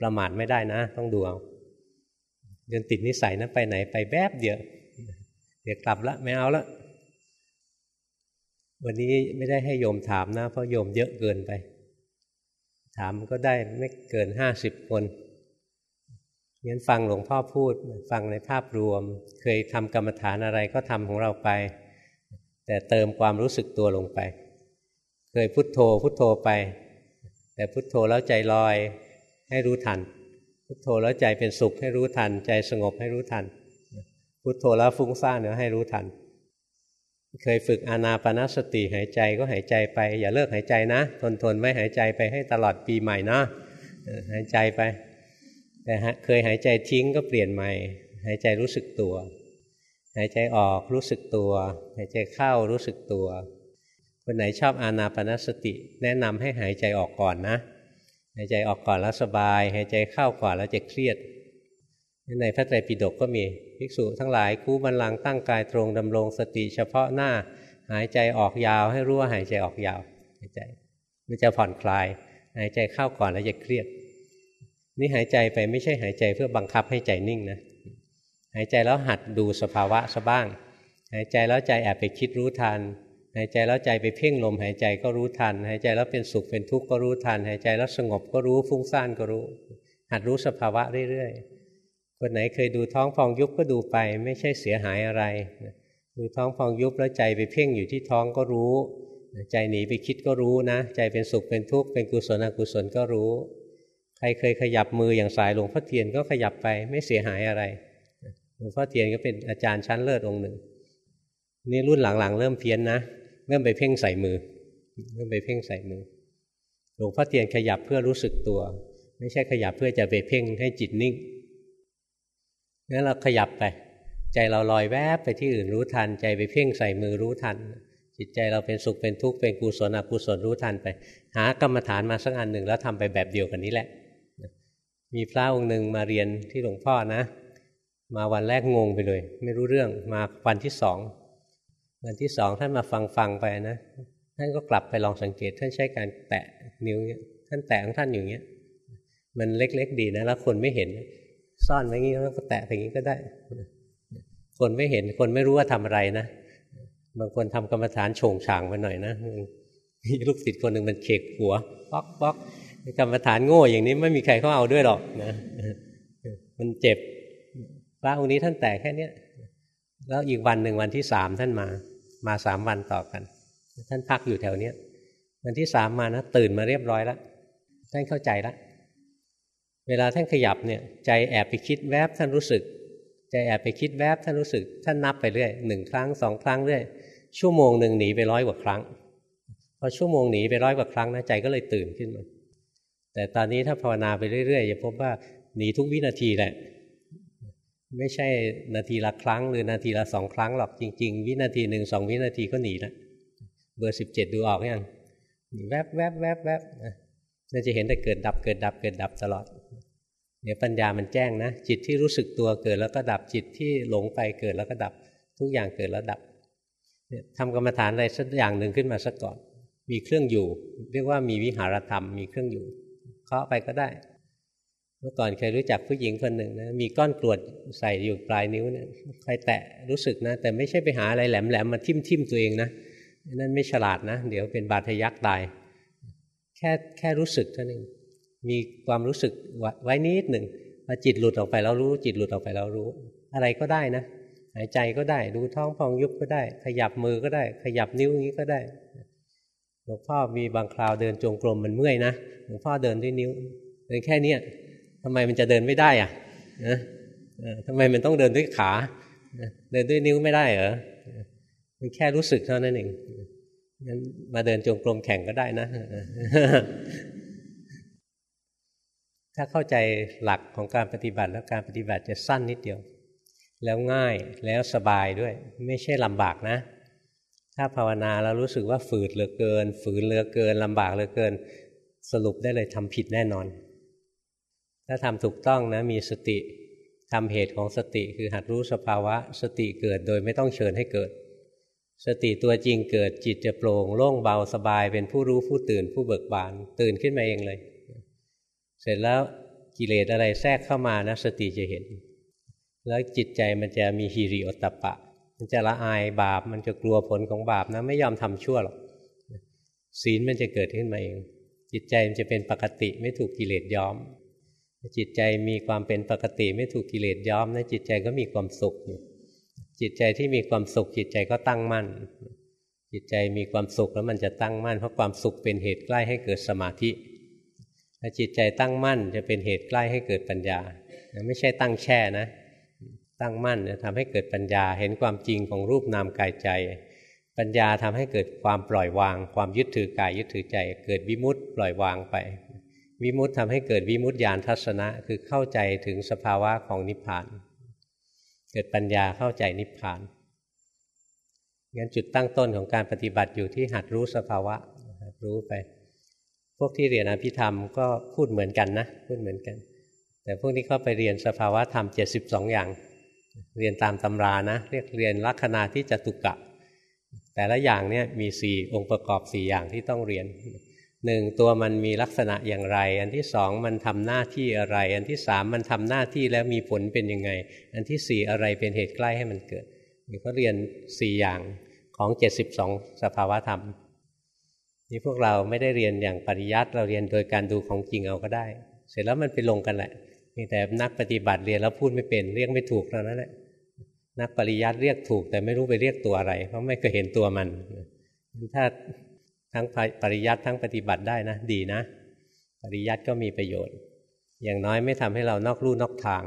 ประมาทไม่ได้นะ ต้องดูเอา เดินติดนิสัยนะไปไหนไปแวบเดียวเดี๋ยวกลับละไม่เอาละวันนี้ไม่ได้ให้โยมถามนะ เพราะโยมเยอะเกินไป ถามก็ได้ไม่เกินห้าสิบคนงั้นฟังหลวงพ่อพูด ฟังในภาพรวม เคยทำกรรมฐานอะไรก็ทำของเราไป แต่เติมความรู้สึกตัวลงไป เคยพุทโธพุทโธไป แต่พุทโธแล้วใจลอยให้รู้ทัน พุทโธแล้วใจเป็นสุขให้รู้ทัน ใจสงบให้รู้ทัน พุทโธแล้วฟุ้งซ่านเนี่ยให้รู้ทัน เคยฝึกอานาปนาสติหายใจก็หายใจไป อย่าเลิกหายใจนะ ทนทนไม่หายใจไปให้ตลอดปีใหม่นะหายใจไป แต่เคยหายใจทิ้งก็เปลี่ยนใหม่ หายใจรู้สึกตัว หายใจออกรู้สึกตัว หายใจเข้ารู้สึกตัวคนไหนชอบอานาปนสติ แนะนำให้หายใจออกก่อนนะ หายใจออกก่อนแล้วสบาย หายใจเข้าก่อนแล้วจะเครียด ในพระไตรปิฎกก็มีภิกษุทั้งหลายคู่บันลังตั้งกายตรงดำรงสติเฉพาะหน้า หายใจออกยาวให้รู้ว่าหายใจออกยาวหายใจมันจะผ่อนคลาย หายใจเข้าก่อนแล้วจะเครียด นี่หายใจไปไม่ใช่หายใจเพื่อบังคับให้ใจนิ่งนะหายใจแล้วหัดดูสภาวะซะบ้าง หายใจแล้วใจแอบไปคิดรู้ทัน หายใจแล้วใจไปเพ่งลมหายใจก็รู้ทัน หายใจแล้วเป็นสุขเป็นทุกข์ก็รู้ทัน หายใจแล้วสงบก็รู้ฟุ้งซ่านก็รู้ หัดรู้สภาวะเรื่อยๆ คนไหนเคยดูท้องพองยุบก็ดูไป ไม่ใช่เสียหายอะไร ดูท้องพองยุบแล้วใจไปเพ่งอยู่ที่ท้องก็รู้ ใจหนีไปคิดก็รู้นะ ใจเป็นสุขเป็นทุกข์เป็นกุศลอกุศลก็รู้ ใครเคยขยับมืออย่างสายหลวงพ่อเทียนก็ขยับไปไม่เสียหายอะไร หลวงพ่อเทียนก็เป็นอาจารย์ชั้นเลิศองค์หนึ่ง นี่รุ่นหลังๆ เริ่มเพี้ยนนะ เริ่มไปเพ่งใส่มือ เริ่มไปเพ่งใส่มือ หลวงพ่อเทียนขยับเพื่อรู้สึกตัว ไม่ใช่ขยับเพื่อจะไปเพ่งให้จิตนิ่งงั้นเราขยับไป ใจเราลอยแวบไปที่อื่นรู้ทัน ใจไปเพ่งใส่มือรู้ทัน จิตใจเราเป็นสุขเป็นทุกข์เป็นกุศลอกุศลรู้ทันไป หากรรมฐานมาสักอันหนึ่งแล้วทำไปแบบเดียวกันนี้แหละ มีพระองค์หนึ่งมาเรียนที่หลวงพ่อนะ มาวันแรกงงไปเลย ไม่รู้เรื่องมาวันที่สอง วันที่สองท่านมาฟังฟังไปนะท่านก็กลับไปลองสังเกต ท่านใช้การแตะนิ้วเนี้ยท่านแตะของท่านอยู่เงี้ย มันเล็กๆดีนะแล้วคนไม่เห็น ซ่อนไว้งี้แล้วก็แตะอย่างนี้ก็ได้ คนไม่เห็นคนไม่รู้ว่าทำอะไรนะบางคนทำกรรมฐานโฉงฉางไปหน่อยนะลูกศิษย์คนหนึ่งมันเขกหัวป๊อกป๊อกกรรมฐานโง่อย่างนี้ไม่มีใครเขาเอาด้วยหรอกนะมันเจ็บพระองค์นี้ท่านแตกแค่เนี้ยแล้วอีกวันหนึ่งวันที่สามท่านมา มาสามวันต่อกัน ท่านพักอยู่แถวเนี้ยวันที่สามมานะตื่นมาเรียบร้อยแล้วท่านเข้าใจแล้วเวลาท่านขยับเนี่ย ใจแอบไปคิดแวบท่านรู้สึก ใจแอบไปคิดแวบท่านรู้สึก ท่านนับไปเรื่อยหนึ่งครั้งสองครั้งเรื่อยชั่วโมงหนึ่งหนีไปร้อยกว่าครั้งพอชั่วโมงหนีไปร้อยกว่าครั้งนะใจก็เลยตื่นขึ้นมาแต่ตอนนี้ถ้าภาวนาไปเรื่อยๆจะพบว่าหนีทุกวินาทีแหละ ไม่ใช่นาทีละครั้ง หรือนาทีละสองครั้งหรอกจริง ๆ วินาทีหนึ่งสองวินาทีก็หนีละเบอร์สิบเจ็ดดูออกยังแวบแวบแวบแวบน่าจะเห็นแต่เกิดดับเกิดดับเกิดดับตลอดเดี๋ยวปัญญามันแจ้งนะ จิตที่รู้สึกตัวเกิดแล้วก็ดับจิตที่หลงไปเกิดแล้วก็ดับทุกอย่างเกิดแล้วดับทำกรรมฐานอะไรสักอย่างหนึ่งขึ้นมาสักก่อน มีเครื่องอยู่ เรียกว่ามีวิหารธรรมมีเครื่องอยู่เคาะไปก็ได้ มื่อก่อนเคยรู้จักผู้หญิงคนหนึ่งนะมีก้อนกรวดใส่อยู่ปลายนิ้วเนี่ยใครแตะรู้สึกนะ แต่ไม่ใช่ไปหาอะไรแหลมๆมาทิ่มทิมตัวเองนะนั่นไม่ฉลาดนะ เดี๋ยวเป็นบาดทะยักตาย แค่แค่รู้สึกเท่านั้นมีความรู้สึกไว้นิดหนึ่งพอจิตหลุดออกไปแล้วรู้ จิตหลุดออกไปแล้วรู้ อะไรก็ได้นะหายใจก็ได้ ดูท้องพองยุบก็ได้ ขยับมือก็ได้ ขยับนิ้วอย่างนี้ก็ได้หลวงพ่อมีบางคราวเดินจงกรมมันเมื่อยนะหลวงพ่อเดินด้วยนิ้วเดินแค่เนี้ย ทำไมมันจะเดินไม่ได้อะนะทำไมมันต้องเดินด้วยขาเดินด้วยนิ้วไม่ได้เหรอมันแค่รู้สึกเท่านั้นเองงั้นมาเดินจงกรมแข่งก็ได้นะ ถ้าเข้าใจหลักของการปฏิบัติแล้วการปฏิบัติจะสั้นนิดเดียว แล้วง่ายแล้วสบายด้วย ไม่ใช่ลำบากนะ ถ้าภาวนาแล้วรู้สึกว่าฝืดเหลือเกิน ฝืนเหลือเกินลำบากเหลือเกิน สรุปได้เลยทำผิดแน่นอน ถ้าทำถูกต้องนะมีสติทำเหตุของสติคือหัดรู้สภาวะ สติเกิดโดยไม่ต้องเชิญให้เกิด สติตัวจริงเกิดจิตจะโปร่งโล่งเบาสบายเป็นผู้รู้ผู้ตื่นผู้เบิกบาน ตื่นขึ้นมาเองเลย เสร็จแล้วกิเลสอะไรแทรกเข้ามานะสติจะเห็น แล้วจิตใจมันจะมีฮิริโอตตปะ มันจะละอายบาปมันจะกลัวผลของบาปนะไม่ยอมทำชั่วหรอกศีลมันจะเกิดขึ้นมาเอง จิตใจมันจะเป็นปกติไม่ถูกกิเลสย้อม จิตใจมีความเป็นปกติไม่ถูกกิเลสย้อมนะจิตใจก็มีความสุขอยู่จิตใจที่มีความสุข จิตใจก็ตั้งมั่น จิตใจมีความสุขแล้วมันจะตั้งมั่น เพราะความสุขเป็นเหตุใกล้ให้เกิดสมาธิถ้าจิตใจตั้งมั่นจะเป็นเหตุใกล้ให้เกิดปัญญา ไม่ใช่ตั้งแช่นะ ตั้งมั่นจะทำให้เกิดปัญญาเห็นความจริงของรูปนามกายใจ ปัญญาทำให้เกิดความปล่อยวาง ความยึดถือกายยึดถือใจ เกิดวิมุตต์ปล่อยวางไป วิมุตต์ทำให้เกิดวิมุตติญาณทัศนะ คือเข้าใจถึงสภาวะของนิพพาน เกิดปัญญาเข้าใจนิพพานงั้นจุดตั้งต้นของการปฏิบัติอยู่ที่หัดรู้สภาวะหัดรู้ไป พวกที่เรียนอภิธรรมก็พูดเหมือนกันนะพูดเหมือนกัน แต่พวกนี้เขาไปเรียนสภาวะธรรมเจ็ดสิบสองอย่าง เรียนตามตำรานะ เรียกเรียนลัคนาที่จตุกะ แต่ละอย่างเนี่ยมีสี่องค์ประกอบสี่อย่างที่ต้องเรียน หนึ่งตัวมันมีลักษณะอย่างไร อันที่สองมันทำหน้าที่อะไร อันที่สามมันทำหน้าที่แล้วมีผลเป็นยังไง อันที่สี่อะไรเป็นเหตุใกล้ให้มันเกิดนี่ก็เรียนสี่อย่างของเจ็ดสิบสองสภาวธรรมนี่พวกเราไม่ได้เรียนอย่างปริยัติเราเรียนโดยการดูของจริงเอาก็ได้ เสร็จแล้วมันไปลงกันแหละนี่แต่นักปฏิบัติเรียนแล้วพูดไม่เป็นเรียกไม่ถูกเท่านั้นแหละนักปริยัติเรียกถูก แต่ไม่รู้ไปเรียกตัวอะไร เพราะไม่เคยเห็นตัวมันถ้า ทั้งปริยัติทั้งปฏิบัติได้นะดีนะ ปริยัติก็มีประโยชน์ อย่างน้อยไม่ทำให้เรานอกลู่นอกทาง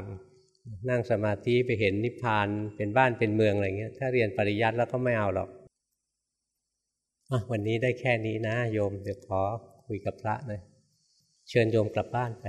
นั่งสมาธิไปเห็นนิพพานเป็นบ้านเป็นเมืองอะไรเงี้ย ถ้าเรียนปริยัติแล้วก็ไม่เอาหรอกอวันนี้ได้แค่นี้นะโยมเดี๋ยวขอคุยกับพระหน่อยเชิญโยมกลับบ้านไป